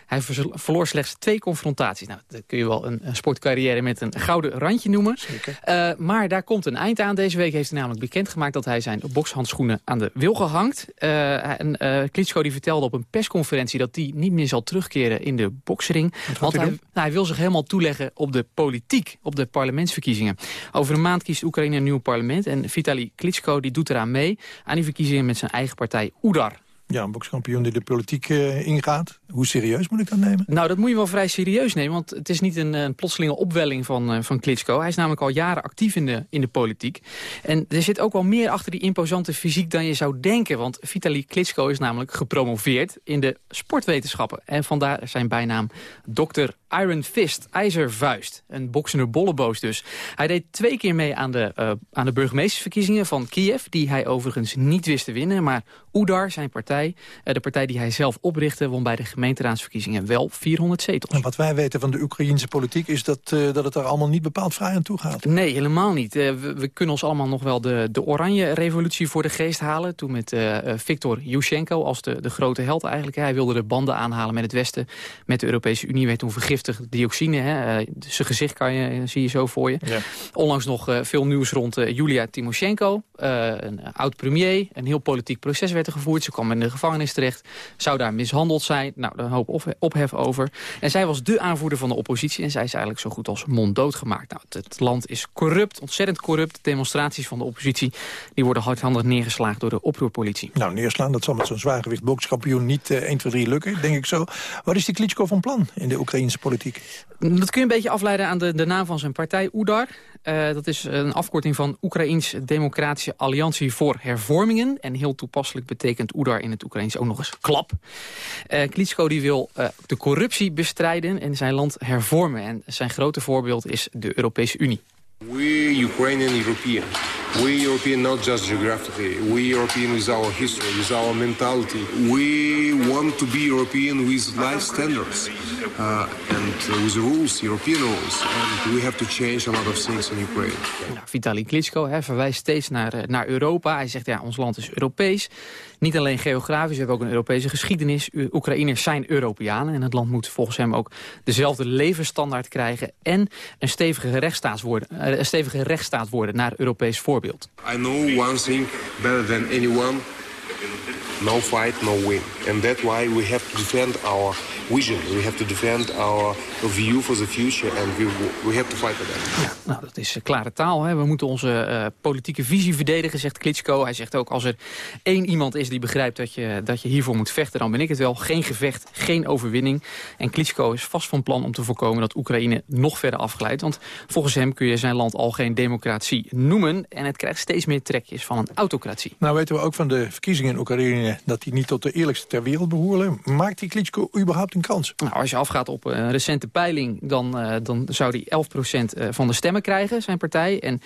Hij verloor slechts twee confrontaties. Nou, dat kun je wel een, een sportcarrière met een gouden randje noemen. Eh, maar daar komt een eind aan. Deze week heeft hij namelijk bekendgemaakt dat hij zijn bokshandschoenen aan de wil gehangt. Eh, en eh Klitschko die vertelde op een persconferentie dat hij niet meer zal terugkeren in de boksring. Want hij nou, hij wil zich helemaal toeleggen op de politiek, op de parlementsverkiezingen. Over een maand kiest Oekraïne een nieuw parlement. En Vitali Klitschko die doet eraan mee aan die verkiezingen met zijn eigen partij Oedar. Ja, een bokskampioen die de politiek eh, ingaat. Hoe serieus moet ik dat nemen? Nou, dat moet je wel vrij serieus nemen, want het is niet een, een plotselinge opwelling van, eh, van Klitschko. Hij is namelijk al jaren actief in de, in de politiek. En er zit ook wel meer achter die imposante fysiek dan je zou denken, want Vitali Klitschko is namelijk gepromoveerd in de sportwetenschappen. En vandaar zijn bijnaam Dr. Iron Fist, ijzervuist. Een boksende bolleboos dus. Hij deed twee keer mee aan de, eh, aan de burgemeestersverkiezingen van Kiev, die hij overigens niet wist te winnen. Maar Oedar, zijn partij, eh, de partij die hij zelf oprichtte, won bij de gemeenteraadsverkiezingen wel 400 zetels. En wat wij weten van de Oekraïnse politiek is dat, eh, dat het er allemaal niet bepaald vrij aan toe gaat. Nee, helemaal niet. Eh, we, we kunnen ons allemaal nog wel de, de oranje revolutie voor de geest halen. Toen met Viktor Yushchenko als de, de grote held eigenlijk. Hij wilde de banden aanhalen met het Westen. Met de Europese Unie werd toen vergiftigd dioxine. Hè. Eh, zijn gezicht kan je, zie je zo voor je. Ja. Onlangs nog eh, veel nieuws rond eh, Julia Timoshenko. eh, een oud-premier. Een heel politiek proces werd er gevoerd. Ze kwam in de gevangenis terecht. Zou daar mishandeld zijn. Nou, daar een hoop op- ophef over. En zij was de aanvoerder van de oppositie. En zij is eigenlijk zo goed als monddood gemaakt. Nou, het, land is corrupt, ontzettend corrupt. Demonstraties van de oppositie die worden hardhandig neergeslagen door de oproerpolitie. Nou, neerslaan, dat zal met zo'n zwaargewicht bokskampioen niet eh 1, 2, 3 lukken, denk ik zo. Wat is die Klitschko van plan in de Oekraïnse politiek? Dat kun je een beetje afleiden aan de, de naam van zijn partij, Oedar. Eh, dat is een afkorting van Oekraïns Democratische Alliantie voor Hervormingen. En heel toepasselijk betekent Oedar in het Oekraïens ook nog eens klap. Eh Klitschko die wil eh, de corruptie bestrijden en zijn land hervormen. En zijn grote voorbeeld is de Europese Unie. We Ukrainian Europeans We European not just geographically. We European with our history, with our mentality. We want to be European with life standards uh, and uh, with rules, European rules. And we have to change a lot of things in Ukraine. Nou, Vitali Klitschko hè, verwijst steeds naar, eh, naar Europa. Hij zegt, ja, ons land is Europees. Niet alleen geografisch, we hebben ook een Europese geschiedenis. Oekraïners zijn Europeanen en het land moet volgens hem ook dezelfde levensstandaard krijgen... en een stevige rechtsstaat worden, eh, een stevige rechtsstaat worden naar Europees voorbeeld. I know one thing better than anyone. No fight, no win. And that's why we have to defend our vision. We have to defend our view for the future. And we, we have to fight for that. Nou, dat is eh, klare taal. Hè. We moeten onze eh, politieke visie verdedigen, zegt Klitschko. Hij zegt ook, als er één iemand is die begrijpt dat je, dat je hiervoor moet vechten... dan ben ik het wel. Geen gevecht, geen overwinning. En Klitschko is vast van plan om te voorkomen dat Oekraïne nog verder afglijdt. Want volgens hem kun je zijn land al geen democratie noemen. En het krijgt steeds meer trekjes van een autocratie. Nou weten we ook van de verkiezingen in Oekraïne... dat die niet tot de eerlijkste ter wereld behoren. Maakt die Klitschko überhaupt kans? Nou, als je afgaat op een recente peiling... dan, eh, dan zou hij 11% van de stemmen krijgen, zijn partij. En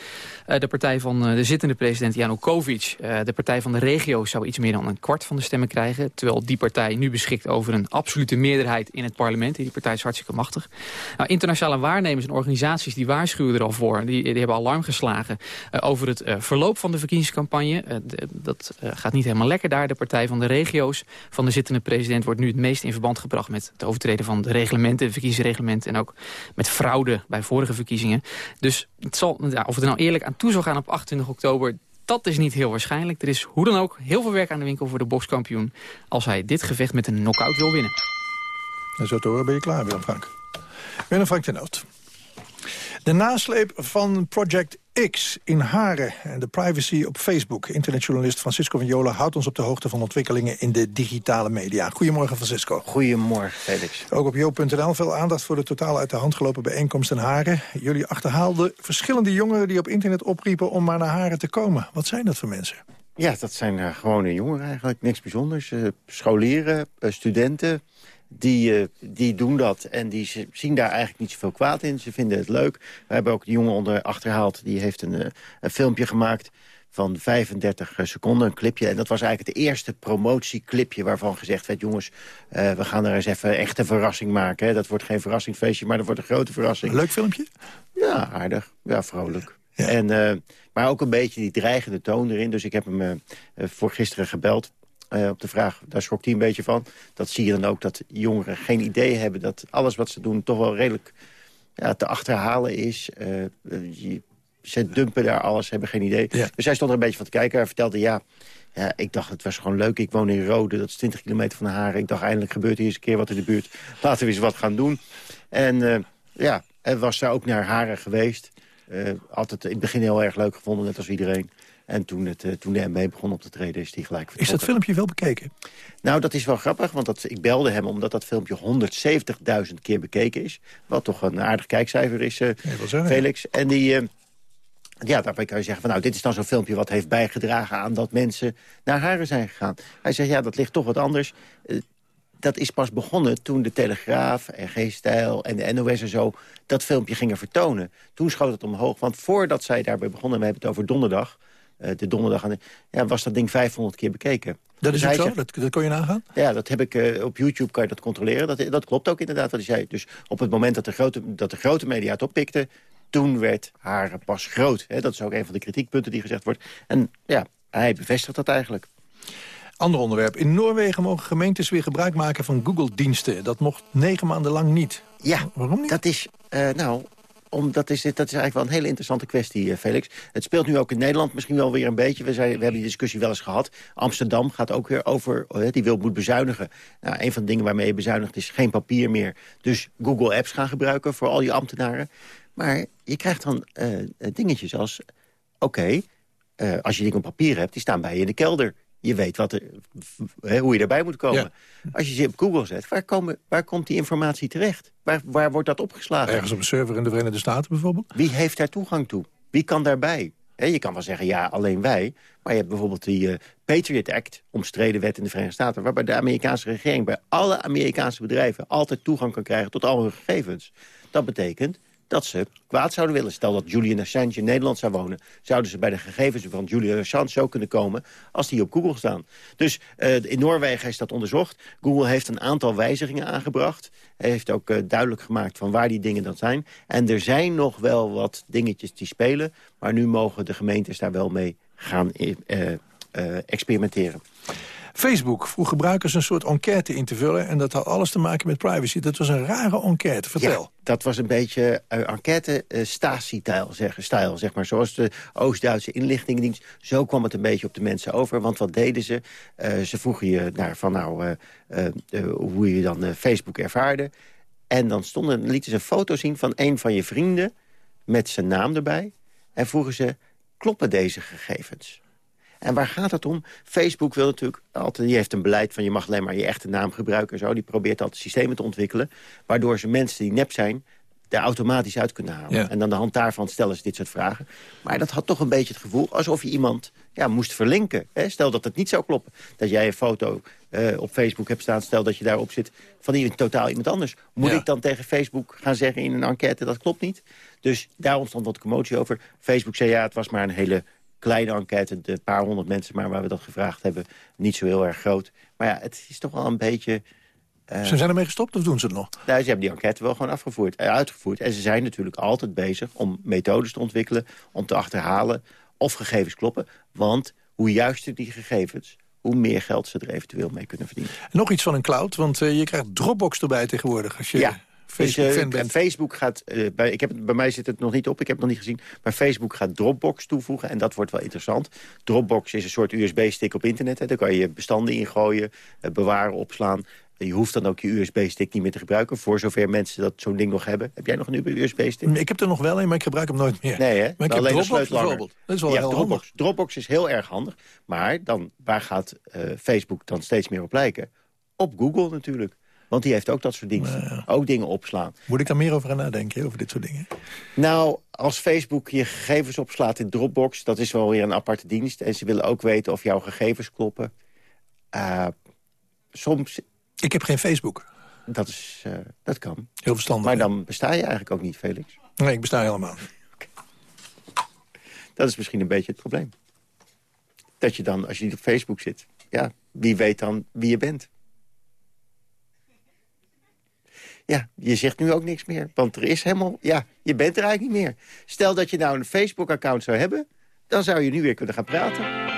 eh, de partij van eh, de zittende president Janukovic... eh, de partij van de regio zou iets meer dan een kwart van de stemmen krijgen. Terwijl die partij nu beschikt over een absolute meerderheid in het parlement. Die partij is hartstikke machtig. Nou, internationale waarnemers en organisaties die waarschuwen er al voor. Die, die hebben alarm geslagen eh, over het eh, verloop van de verkiezingscampagne. Eh, dat eh, gaat niet helemaal lekker daar. De partij van de regio's van de zittende president... wordt nu het meest in verband gebracht met het overtreden van de reglementen, de verkiezingsreglementen... en ook met fraude bij vorige verkiezingen. Dus het zal, of het er nou eerlijk aan toe zal gaan op 28 oktober... Dat is niet heel waarschijnlijk. Er is hoe dan ook heel veel werk aan de winkel voor de bokskampioen... als hij dit gevecht met een knockout wil winnen. En zo te horen ben je klaar, Willem Frank. Willem Frank de Noot. De nasleep van Project X in Haren en de privacy op Facebook. Internetjournalist Francisco van Jola houdt ons op de hoogte van ontwikkelingen in de digitale media. Goedemorgen Francisco. Goedemorgen Felix. Ook op jo.nl veel aandacht voor de totaal uit de hand gelopen bijeenkomst in Haren. Jullie achterhaalden verschillende jongeren die op internet opriepen om maar naar Haren te komen. Wat zijn dat voor mensen? Ja, dat zijn eh, gewone jongeren eigenlijk. Niks bijzonders. Eh, scholieren, eh, studenten. Die, eh, die doen dat en die zien daar eigenlijk niet zoveel kwaad in. Ze vinden het leuk. We hebben ook de jongen onder achterhaald. Die heeft een, eh, een filmpje gemaakt van 35 seconden, een clipje. En dat was eigenlijk het eerste promotieclipje waarvan gezegd werd... jongens, eh, we gaan er eens even echt een verrassing maken. Hè. Dat wordt geen verrassingsfeestje, maar dat wordt een grote verrassing. Een leuk filmpje? Ja, aardig. Ja, vrolijk. En, eh, maar ook een beetje die dreigende toon erin. Dus ik heb hem eh, eh, voor gisteren gebeld. Eh, op de vraag, daar schrok hij een beetje van. Dat zie je dan ook dat jongeren geen idee hebben... dat alles wat ze doen toch wel redelijk ja, te achterhalen is. Eh, eh, je- ze dumpen daar alles, hebben geen idee. Dus hij stond er een beetje van te kijken. Hij vertelde, ja, ja, ik dacht het was gewoon leuk. Ik woon in Rode, dat is 20 kilometer van de Haren. Ik dacht, eindelijk gebeurt hier eens een keer wat in de buurt. Laten we eens wat gaan doen. En ja, hij was daar ook naar Haren geweest. Altijd in het begin heel erg leuk gevonden, net als iedereen. En toen, het, eh, toen de MB begon op te treden, is hij gelijk Is dat filmpje wel bekeken? Nou, dat is wel grappig, want dat, ik belde hem omdat dat filmpje 170.000 keer bekeken is. Wat toch een aardig kijkcijfer is, eh, Felix. En die... eh, ja, daarbij kan je zeggen van nou, dit is dan zo'n filmpje wat heeft bijgedragen aan dat mensen naar Haren zijn gegaan. Hij zegt ja, dat ligt toch wat anders. Dat is pas begonnen toen de Telegraaf, RG-stijl en de NOS en zo... dat filmpje gingen vertonen. Toen schoot het omhoog, want voordat zij daarbij begonnen... we hebben het over donderdag, de donderdag... aan de- Ja, was dat ding 500 keer bekeken. Dat Dus is ook hij zo? zegt- Dat, dat kon je nagaan? ja, dat heb ik eh, op YouTube kan je dat controleren. Dat, dat klopt ook inderdaad wat hij zei. Dus op het moment dat de grote, dat de grote media het oppikten... toen werd haar pas groot. Hè? Dat is ook een van de kritiekpunten die gezegd wordt. En ja, hij bevestigt dat eigenlijk. Ander onderwerp. In Noorwegen mogen gemeentes weer gebruik maken van Google-diensten. Dat mocht negen maanden lang niet. Ja, waarom niet? Dat is, eh, nou, omdat is, dit- dat is eigenlijk wel een hele interessante kwestie, eh, Felix. Het speelt nu ook in Nederland misschien wel weer een beetje. We, we hebben die discussie wel eens gehad. Amsterdam gaat ook weer over, eh, die wil, moet bezuinigen. Nou, een van de dingen waarmee je bezuinigt is geen papier meer. Dus Google Apps gaan gebruiken voor al die ambtenaren. Maar je krijgt dan eh, dingetjes als... Oké, eh, als je dingen op papier hebt, die staan bij je in de kelder. Je weet wat er, hè, hoe je erbij moet komen. Als je ze op Google zet, waar, komen, waar komt die informatie terecht? Waar, waar wordt dat opgeslagen? Ergens op een server in de Verenigde Staten bijvoorbeeld? Wie heeft daar toegang toe? Wie kan daarbij? Hè, je kan wel zeggen, ja, alleen wij. Maar je hebt bijvoorbeeld die eh, Patriot Act, omstreden wet in de Verenigde Staten... waarbij de Amerikaanse regering bij alle Amerikaanse bedrijven... altijd toegang kan krijgen tot al hun gegevens. Dat betekent dat ze kwaad zouden willen. Stel dat Julian Assange in Nederland zou wonen... zouden ze bij de gegevens van Julian Assange zo kunnen komen... als die op Google staan. Dus uh, in Noorwegen is dat onderzocht. Google heeft een aantal wijzigingen aangebracht. Hij heeft ook uh, duidelijk gemaakt van waar die dingen dan zijn. En er zijn nog wel wat dingetjes die spelen... maar nu mogen de gemeentes daar wel mee gaan uh, experimenteren. Facebook vroeg gebruikers een soort enquête in te vullen... en dat had alles te maken met privacy. Dat was een rare enquête, vertel. Ja, dat was een beetje uh, enquête uh, Stasi-stijl, zeg, stijl, zeg maar. Zoals de Oost-Duitse inlichtingendienst. Zo kwam het een beetje op de mensen over. Want wat deden ze? Uh, ze vroegen je naar van nou, hoe je dan Facebook ervaarde. En dan stonden, lieten ze een foto zien van een van je vrienden... met zijn naam erbij. En vroegen ze, kloppen deze gegevens? En waar gaat het om? Facebook wil natuurlijk altijd, die heeft een beleid van je mag alleen maar je echte naam gebruiken en zo. Die probeert altijd systemen te ontwikkelen, waardoor ze mensen die nep zijn er automatisch uit kunnen halen. Ja. En aan de hand daarvan stellen ze dit soort vragen. Maar dat had toch een beetje het gevoel alsof je iemand ja, moest verlinken. Hè? Stel dat het niet zou kloppen. Dat jij een foto uh, op Facebook hebt staan, stel dat je daarop zit... van iemand, totaal iemand anders. Moet Ja. ik dan tegen Facebook gaan zeggen in een enquête dat klopt niet? Dus daar ontstond wat commotie over. Facebook zei ja, het was maar een hele kleine enquête. De paar honderd mensen maar waar we dat gevraagd hebben. Niet zo heel erg groot. Maar ja, het is toch wel een beetje... eh, Ze zijn ermee gestopt of doen ze het nog? nou, ze hebben die enquête wel gewoon afgevoerd, eh, uitgevoerd. En ze zijn natuurlijk altijd bezig om methodes te ontwikkelen... om te achterhalen of gegevens kloppen. Want hoe juister die gegevens... hoe meer geld ze er eventueel mee kunnen verdienen. Nog iets van een cloud, want eh, je krijgt Dropbox erbij tegenwoordig... als je Ja. Facebook-fan Dus, eh, bent. Facebook gaat, eh, bij, ik heb, bij mij zit het nog niet op, ik heb het nog niet gezien. Maar Facebook gaat Dropbox toevoegen en dat wordt wel interessant. Dropbox is een soort USB-stick op internet. Hè. Daar kan je bestanden in gooien, eh, bewaren, opslaan. Je hoeft dan ook je USB-stick niet meer te gebruiken. Voor zover mensen dat zo'n ding nog hebben. Heb jij nog een USB-stick? Ik heb er nog wel een, maar ik gebruik hem nooit meer. Nee, hè? Maar ik Alleen Dropbox bijvoorbeeld. Dat is wel Ja, heel Dropbox. handig. Dropbox is heel erg handig. Maar dan, waar gaat Facebook dan steeds meer op lijken? Op Google natuurlijk. Want die heeft ook dat soort diensten. Ook dingen opslaan. Moet ik daar meer over gaan nadenken, over dit soort dingen? Nou, als Facebook je gegevens opslaat in Dropbox... dat is wel weer een aparte dienst. En ze willen ook weten of jouw gegevens kloppen. Uh, soms... Ik heb geen Facebook. Dat, is, uh, dat kan. Heel verstandig. Maar dan besta je eigenlijk ook niet, Felix. Nee, ik besta helemaal. Dat is misschien een beetje het probleem. Dat je dan, als je niet op Facebook zit... ja, wie weet dan wie je bent. Ja, je zegt nu ook niks meer. Want er is helemaal... Ja, je bent er eigenlijk niet meer. Stel dat je nou een Facebook-account zou hebben... dan zou je nu weer kunnen gaan praten.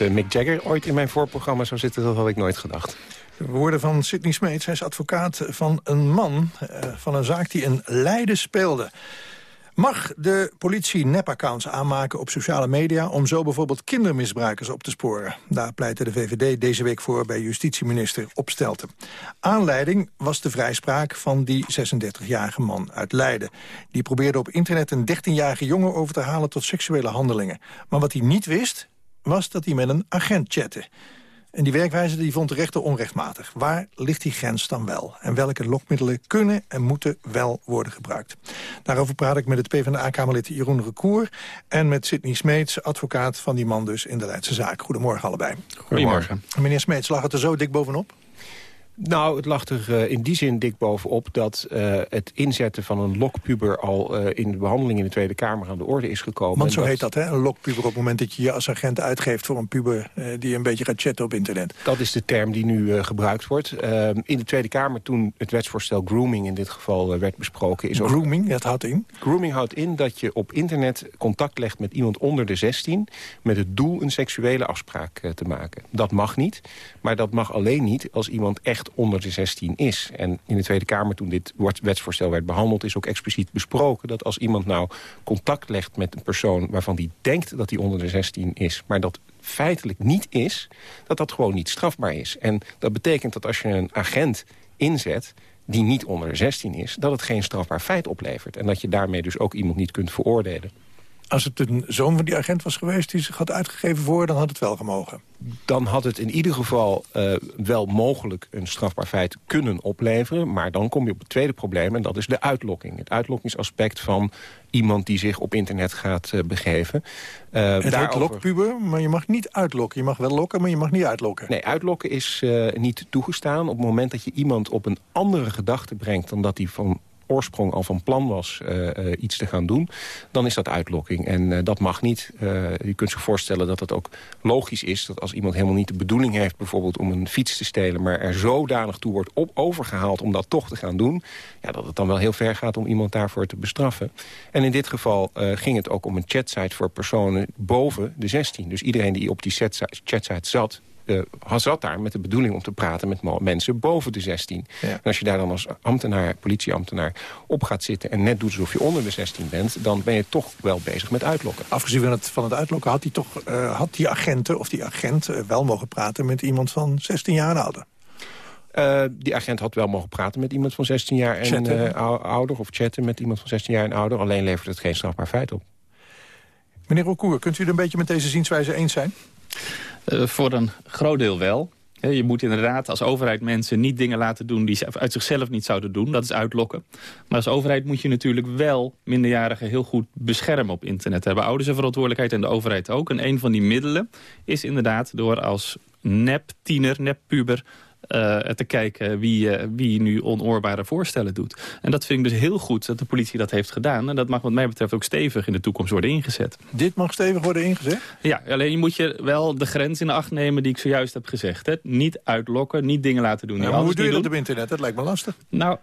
Eh, Mick Jagger ooit in mijn voorprogramma zou zitten, dat had ik nooit gedacht. De woorden van Sidney Smeets, hij is advocaat van een man... eh, van een zaak die in Leiden speelde. Mag de politie nepaccounts aanmaken op sociale media... om zo bijvoorbeeld kindermisbruikers op te sporen? Daar pleitte de VVD deze week voor bij justitieminister Opstelten. Aanleiding was de vrijspraak van die 36-jarige man uit Leiden. Die probeerde op internet een 13-jarige jongen over te halen tot seksuele handelingen. Maar wat hij niet wist, was dat hij met een agent chatte. En die werkwijze die vond de rechter onrechtmatig. Waar ligt die grens dan wel? En welke lokmiddelen kunnen en moeten wel worden gebruikt? Daarover praat ik met het PvdA-kamerlid Jeroen Recour... en met Sidney Smeets, advocaat van die man dus in de Leidse zaak. Goedemorgen allebei. Goedemorgen. Meneer Smeets, lag het er zo dik bovenop? Nou, het lag er uh, in die zin dik bovenop dat uh, het inzetten van een lokpuber al uh, in de behandeling in de Tweede Kamer aan de orde is gekomen. Want zo dat... heet dat, hè? Een lokpuber op het moment dat je je als agent uitgeeft voor een puber die een beetje gaat chatten op internet. Dat is de term die nu gebruikt wordt. Ehm, in de Tweede Kamer toen het wetsvoorstel grooming in dit geval werd besproken. Is grooming, ook... dat houdt in? Grooming houdt in dat je op internet contact legt met iemand onder de 16... met het doel een seksuele afspraak te maken. Dat mag niet, maar dat mag alleen niet als iemand echt onder de 16 is. En in de Tweede Kamer, toen dit wetsvoorstel werd behandeld... is ook expliciet besproken dat als iemand nou contact legt met een persoon... waarvan die denkt dat hij onder de 16 is... maar dat feitelijk niet is, dat dat gewoon niet strafbaar is. En dat betekent dat als je een agent inzet die niet onder de 16 is... dat het geen strafbaar feit oplevert. En dat je daarmee dus ook iemand niet kunt veroordelen. Als het een zoon van die agent was geweest die zich had uitgegeven voor... dan had het wel gemogen. Dan had het in ieder geval uh, wel mogelijk een strafbaar feit kunnen opleveren. Maar dan kom je op het tweede probleem en dat is de uitlokking. Het uitlokkingsaspect van iemand die zich op internet gaat uh, begeven. Uh, het daarover... lokpuber, maar je mag niet uitlokken. Je mag wel lokken, maar je mag niet uitlokken. Nee, uitlokken is niet toegestaan. Op het moment dat je iemand op een andere gedachte brengt... dan dat hij van oorsprong al van plan was uh, uh, iets te gaan doen... dan is dat uitlokking. En uh, dat mag niet. je kunt zich voorstellen dat het ook logisch is... dat als iemand helemaal niet de bedoeling heeft... bijvoorbeeld om een fiets te stelen... maar er zodanig toe wordt op overgehaald om dat toch te gaan doen... Ja, dat het dan wel heel ver gaat om iemand daarvoor te bestraffen. En in dit geval ging het ook om een chatsite voor personen boven de 16. Dus iedereen die op die chatsite zat uh, zat daar met de bedoeling om te praten met mensen boven de 16. Ja. En als je daar dan als ambtenaar, politieambtenaar op gaat zitten... en net doet alsof je onder de 16 bent... dan ben je toch wel bezig met uitlokken. Afgezien van het, van het uitlokken had, hij toch, uh, had die agenten of die agent uh, wel mogen praten... met iemand van 16 jaar en ouder? Uh, die agent had wel mogen praten met iemand van 16 jaar en uh, ouder... of chatten met iemand van 16 jaar en ouder. Alleen levert het geen strafbaar feit op. Meneer Rokoer, kunt u het een beetje met deze zienswijze eens zijn? Uh, voor een groot deel wel. Je moet inderdaad als overheid mensen niet dingen laten doen... die ze uit zichzelf niet zouden doen. Dat is uitlokken. Maar als overheid moet je natuurlijk wel minderjarigen heel goed beschermen op internet. Hebben ouders een verantwoordelijkheid en de overheid ook. En een van die middelen is inderdaad door als nep-tiener, nep-puber uh, te kijken wie, uh, wie nu onoorbare voorstellen doet. En dat vind ik dus heel goed dat de politie dat heeft gedaan. En dat mag wat mij betreft ook stevig in de toekomst worden ingezet. Dit mag stevig worden ingezet? Ja, alleen je moet je wel de grens in acht nemen die ik zojuist heb gezegd. Hè. Niet uitlokken, niet dingen laten doen. Ja, maar hoe doe je dat op internet? Dat lijkt me lastig. Nou,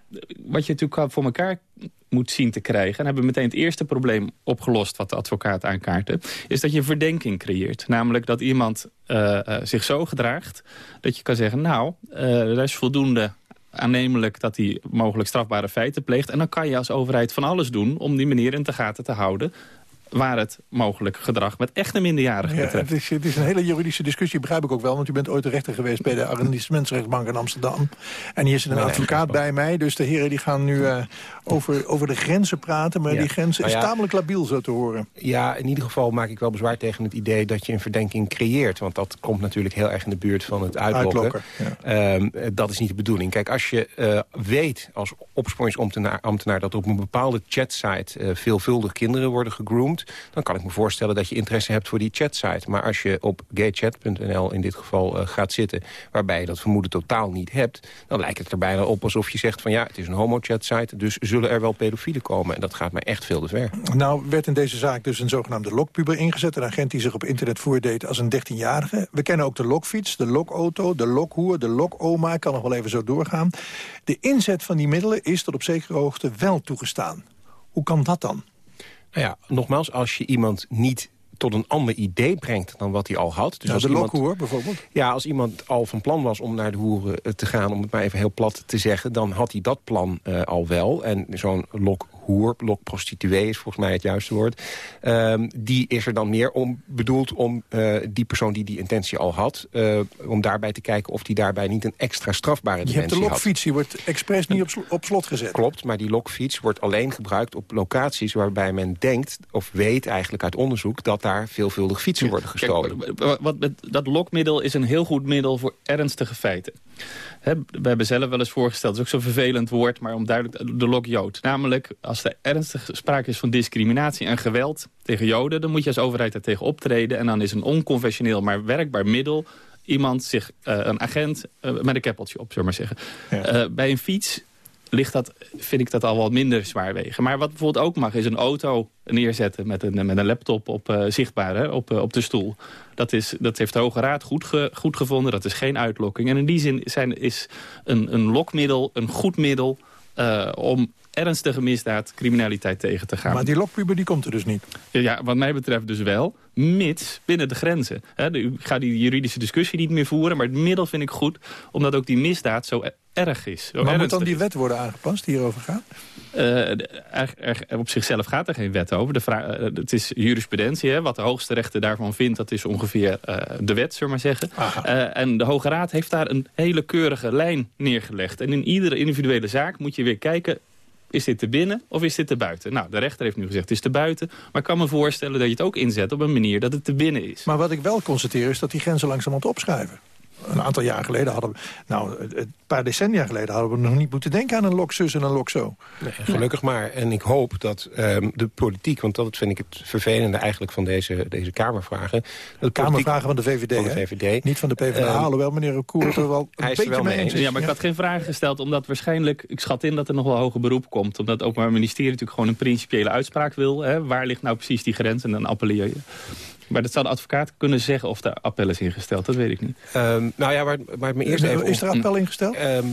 wat je natuurlijk voor elkaar moet zien te krijgen... en hebben meteen het eerste probleem opgelost wat de advocaat aankaartte... is dat je verdenking creëert. Namelijk dat iemand uh, uh, zich zo gedraagt dat je kan zeggen... nou, uh, er is voldoende aannemelijk dat hij mogelijk strafbare feiten pleegt... en dan kan je als overheid van alles doen om die meneer in de gaten te houden waar het mogelijk gedrag met echte minderjarigen ja, betreft. Het is, het is, een hele juridische discussie, begrijp ik ook wel. Want u bent ooit de rechter geweest bij de Arrondissementsrechtbank in Amsterdam. En hier zit een nee, advocaat bij mij. Dus de heren die gaan nu uh, over, over de grenzen praten. Maar ja. die grens is ja, tamelijk labiel, zo te horen. Ja, in ieder geval maak ik wel bezwaar tegen het idee dat je een verdenking creëert. Want dat komt natuurlijk heel erg in de buurt van het uitlokken. Um, dat is niet de bedoeling. Kijk, als je uh, weet als opsporingsambtenaar ambtenaar, dat op een bepaalde chatsite uh, veelvuldig kinderen worden gegroomd dan kan ik me voorstellen dat je interesse hebt voor die chatsite. Maar als je op gaychat.nl in dit geval uh, gaat zitten... waarbij je dat vermoeden totaal niet hebt... dan lijkt het er bijna op alsof je zegt van ja, het is een homo-chatsite... dus zullen er wel pedofielen komen. En dat gaat mij echt veel te ver. Nou werd in deze zaak dus een zogenaamde lokpuber ingezet. Een agent die zich op internet voordeed als een 13-jarige. We kennen ook de lokfiets, de lokauto, de lokhoer, de lokoma. Ik kan nog wel even zo doorgaan. De inzet van die middelen is tot op zekere hoogte wel toegestaan. Hoe kan dat dan? Nou ja, nogmaals, als je iemand niet tot een ander idee brengt dan wat hij al had. Dus als de iemand- lokhoer bijvoorbeeld. Ja, als iemand al van plan was om naar de hoeren eh, te gaan... om het maar even heel plat te zeggen... dan had hij dat plan eh, al wel. En zo'n lokhoer, lokprostituee is volgens mij het juiste woord... ehm, die is er dan meer om bedoeld om eh, die persoon die die intentie al had... eh, om daarbij te kijken of die daarbij niet een extra strafbare Je hebt de had. lokfiets, die wordt expres niet op, sl- op slot gezet. Klopt, maar die lokfiets wordt alleen gebruikt op locaties... waarbij men denkt, of weet eigenlijk uit onderzoek... dat daar veelvuldig fietsen worden gestolen. Kijk, wat- wat, met- dat lokmiddel is een heel goed middel voor ernstige feiten. Hè, we hebben zelf wel eens voorgesteld, het is ook zo'n vervelend woord... maar om duidelijk, de lokjood. Namelijk, als er ernstig sprake is van discriminatie en geweld tegen joden... dan moet je als overheid daartegen optreden... en dan is een onconventioneel, maar werkbaar middel... iemand zich, eh, een agent, eh, met een keppeltje op, zullen we maar zeggen. Eh, bij een fiets ligt dat, vind ik dat al wat minder zwaar wegen. Maar wat bijvoorbeeld ook mag, is een auto neerzetten met een, met een laptop op, eh, zichtbaar hè, op, op de stoel. Dat, is, dat heeft de Hoge Raad goed, ge- goed gevonden. Dat is geen uitlokking. En in die zin zijn, is een, een lokmiddel een goed middel om ernstige misdaad, criminaliteit tegen te gaan. Maar die lokpuber die komt er dus niet. Ja, wat mij betreft dus wel, mits binnen de grenzen. Hè, de- ik ga die juridische discussie niet meer voeren, maar het middel vind ik goed, omdat ook die misdaad zo e- erg is. Zo maar moet dan die wet worden aangepast die hierover gaat? eh, er, er- op zichzelf gaat er geen wet over. De vraag, eh, het is jurisprudentie. Hè. Wat de hoogste rechter daarvan vindt, dat is ongeveer eh, de wet, zullen we maar zeggen. En de Hoge Raad heeft daar een hele keurige lijn neergelegd. En in iedere individuele zaak moet je weer kijken... Is dit te binnen of is dit te buiten? Nou, de rechter heeft nu gezegd het is te buiten. Maar ik kan me voorstellen dat je het ook inzet op een manier dat het te binnen is. Maar wat ik wel constateer is dat die grenzen langzamerhand opschuiven. Een aantal jaar geleden hadden we... Nou, een paar decennia geleden hadden we nog niet moeten denken aan een lokzus en een lokzo. Gelukkig maar. En ik hoop dat ehm, de politiek, want dat vind ik het vervelende eigenlijk van deze, deze Kamervragen. Dat de Kamervragen van de VVD, Van de hè? VVD. Niet van de PvdA, Ehm, alhoewel meneer Recour er wel een beetje wel mee eens is. Ja, maar ik had geen vragen gesteld, omdat waarschijnlijk... ik schat in dat er nog wel hoger beroep komt. Omdat het Openbaar Ministerie natuurlijk gewoon een principiële uitspraak wil. Hè? Waar ligt nou precies die grens? En dan appelleer je. Maar dat zou de advocaat kunnen zeggen of de appel is ingesteld. Dat weet ik niet. Ehm, nou ja, waar, waar het me eerst Is er- even... is er appel ingesteld? Ehm,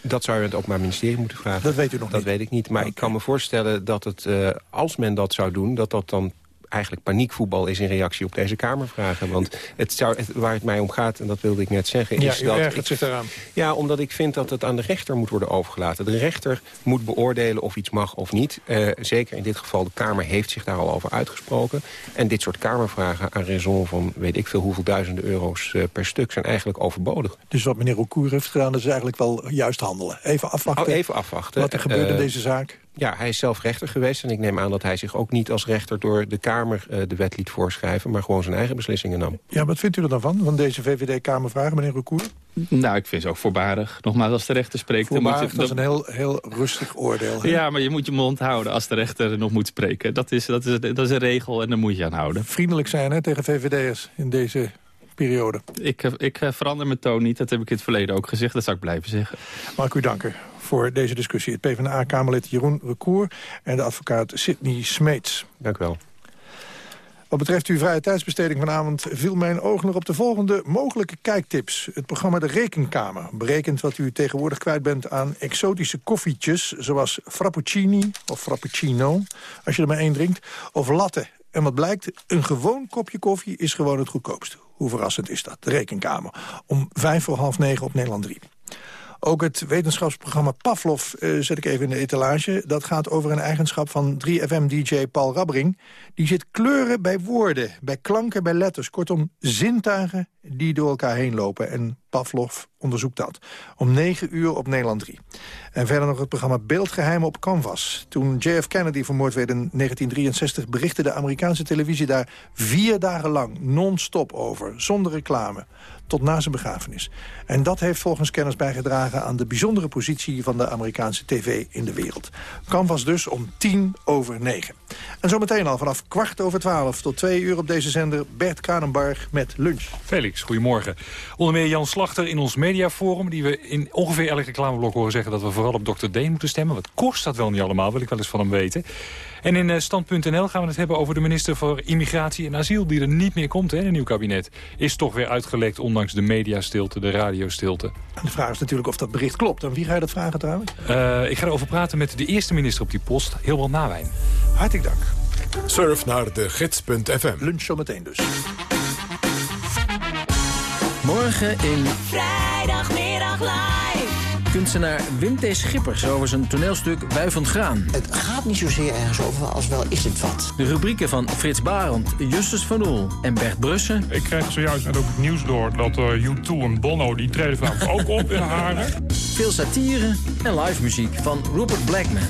dat zou je het Openbaar Ministerie moeten vragen. Dat weet u nog Dat weet ik niet. Maar ik kan me voorstellen dat het, eh, als men dat zou doen... dat dat dan eigenlijk paniekvoetbal is in reactie op deze Kamervragen. Want het zou, het- waar het mij om gaat, en dat wilde ik net zeggen... Ja, is dat ergert zich daaraan. Ja, omdat ik vind dat het aan de rechter moet worden overgelaten. De rechter moet beoordelen of iets mag of niet. Eh, zeker in dit geval, de Kamer heeft zich daar al over uitgesproken. En dit soort Kamervragen aan raison van weet ik veel hoeveel duizenden euro's eh, per stuk... zijn eigenlijk overbodig. Dus wat meneer Recour heeft gedaan, is eigenlijk wel juist handelen. Even afwachten. Oh, even afwachten. Wat er gebeurt in Eh, deze zaak. Ja, hij is zelf rechter geweest en ik neem aan dat hij zich ook niet als rechter door de Kamer eh, de wet liet voorschrijven, maar gewoon zijn eigen beslissingen nam. Ja, wat vindt u er dan van, van deze VVD-Kamervragen, meneer Recour? Nou, ik vind ze ook voorbarig. Nogmaals, als de rechter spreekt... dan moet Voorbarig, je, dat is een heel, heel rustig oordeel. hè? Ja, maar je moet je mond houden als de rechter nog moet spreken. Dat is, dat is, dat is een regel en daar moet je aan houden. Vriendelijk zijn hè, tegen VVD'ers in deze periode. Ik, eh, ik eh, verander mijn toon niet. Dat heb ik in het verleden ook gezegd. Dat zou ik blijven zeggen. Mag ik u danken voor deze discussie. Het PvdA-Kamerlid Jeroen Recour en de advocaat Sidney Smeets. Dank u wel. Wat betreft uw vrije tijdsbesteding vanavond viel mijn oog nog op de volgende mogelijke kijktips. Het programma De Rekenkamer berekent wat u tegenwoordig kwijt bent aan exotische koffietjes... zoals frappuccini of frappuccino, als je er maar één drinkt, of latte. En wat blijkt, een gewoon kopje koffie is gewoon het goedkoopste. Hoe verrassend is dat? De Rekenkamer. Om vijf voor half negen op Nederland 3. Ook het wetenschapsprogramma Pavlov eh, zet ik even in de etalage. Dat gaat over een eigenschap van 3FM-dj Paul Rabbering. Die zit kleuren bij woorden, bij klanken, bij letters. Kortom, zintuigen die door elkaar heen lopen. En Pavlov onderzoekt dat. Om 9 uur op Nederland 3. En verder nog het programma Beeldgeheimen op Canvas. Toen JF Kennedy vermoord werd in 1963... berichtte de Amerikaanse televisie daar vier dagen lang non-stop over. Zonder reclame. Tot na zijn begrafenis. En dat heeft volgens kennis bijgedragen aan de bijzondere positie... van de Amerikaanse tv in de wereld. Canvas dus om tien over negen. En zometeen al vanaf kwart over twaalf tot twee uur op deze zender... Bert Kranenbarg met lunch. Felix, goedemorgen. Onder meer Jan Slachter in ons mediaforum... die we in ongeveer elk reclameblok horen zeggen... dat we vooral op Dr. Deen moeten stemmen. Wat kost dat wel niet allemaal, wil ik wel eens van hem weten. En in eh, Stand.nl gaan we het hebben over de minister voor Immigratie en Asiel... die er niet meer komt hè, in een nieuw kabinet. Is toch weer uitgelekt, ondanks de mediastilte, de radiostilte. En de vraag is natuurlijk of dat bericht klopt. En wie ga je dat vragen trouwens? Eh, ik ga erover praten met de eerste minister op die post, Hilbert Nawijn. Hartelijk dank. Surf naar de gids.fm. Lunch zometeen dus. Morgen in Vrijdagmiddag live. kunstenaar Wim T. Schippers over zijn toneelstuk Wuivend Graan. Het gaat niet zozeer ergens over als wel is het wat. De rubrieken van Frits Barend, Justus van Oel en Bert Brussen. Ik kreeg zojuist net ook het nieuws door dat uh, U2 en Bono... die treden vanavond ook op in Haren. Veel satire en live muziek van Rupert Blackman.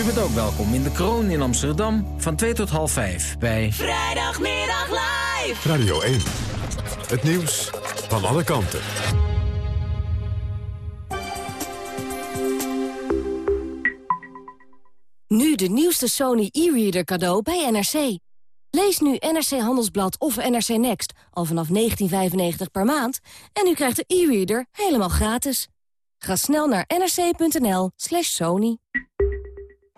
U bent ook welkom in de Kroon in Amsterdam van 2 tot half 5 bij... Vrijdagmiddag live. Radio 1. Het nieuws van alle kanten. Nu de nieuwste Sony e-reader cadeau bij NRC. Lees nu NRC Handelsblad of NRC Next al vanaf 19,95 per maand... en u krijgt de e-reader helemaal gratis. Ga snel naar nrc.nl slash sony.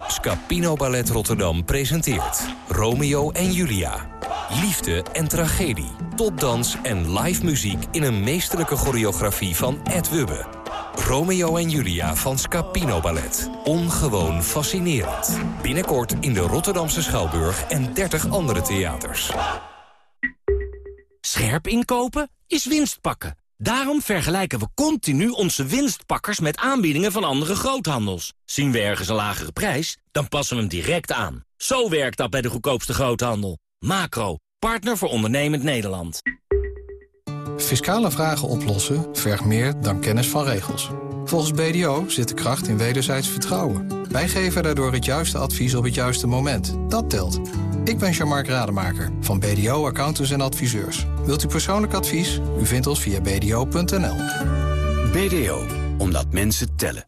Scapino Ballet Rotterdam presenteert Romeo en Julia. Liefde en tragedie, topdans en live muziek... in een meesterlijke choreografie van Ed Wubbe. Romeo en Julia van Scapino Ballet. Ongewoon fascinerend. Binnenkort in de Rotterdamse Schouwburg en 30 andere theaters. Scherp inkopen is winst pakken. Daarom vergelijken we continu onze winstpakkers met aanbiedingen van andere groothandels. Zien we ergens een lagere prijs, dan passen we hem direct aan. Zo werkt dat bij de goedkoopste groothandel. Macro, partner voor ondernemend Nederland. Fiscale vragen oplossen vergt meer dan kennis van regels. Volgens BDO zit de kracht in wederzijds vertrouwen. Wij geven daardoor het juiste advies op het juiste moment. Dat telt. Ik ben Jean-Marc Rademaker van BDO Accountants en Adviseurs. Wilt u persoonlijk advies? U vindt ons via bdo.nl. BDO, omdat mensen tellen.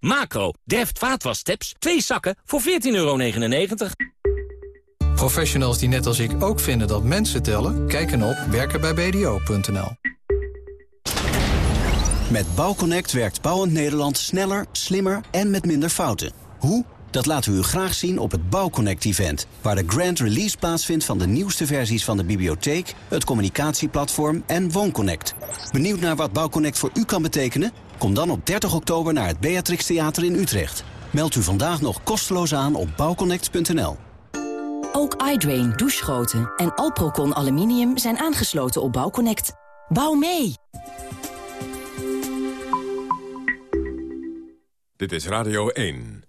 Macro, deft vaatwassteps, twee zakken voor 14,99 euro. Professionals die net als ik ook vinden dat mensen tellen... kijken op werkenbijbdo.nl. Met Bouwconnect werkt Bouwend Nederland sneller, slimmer en met minder fouten. Hoe? Dat laten we u graag zien op het Bouwconnect-event... waar de grand release plaatsvindt van de nieuwste versies van de bibliotheek... het communicatieplatform en WoonConnect. Benieuwd naar wat Bouwconnect voor u kan betekenen? Kom dan op 30 oktober naar het Beatrix Theater in Utrecht. Meld u vandaag nog kosteloos aan op bouwconnect.nl. Ook iDrain, douchegoten en Alprocon Aluminium zijn aangesloten op Bouwconnect. Bouw mee! Dit is Radio 1.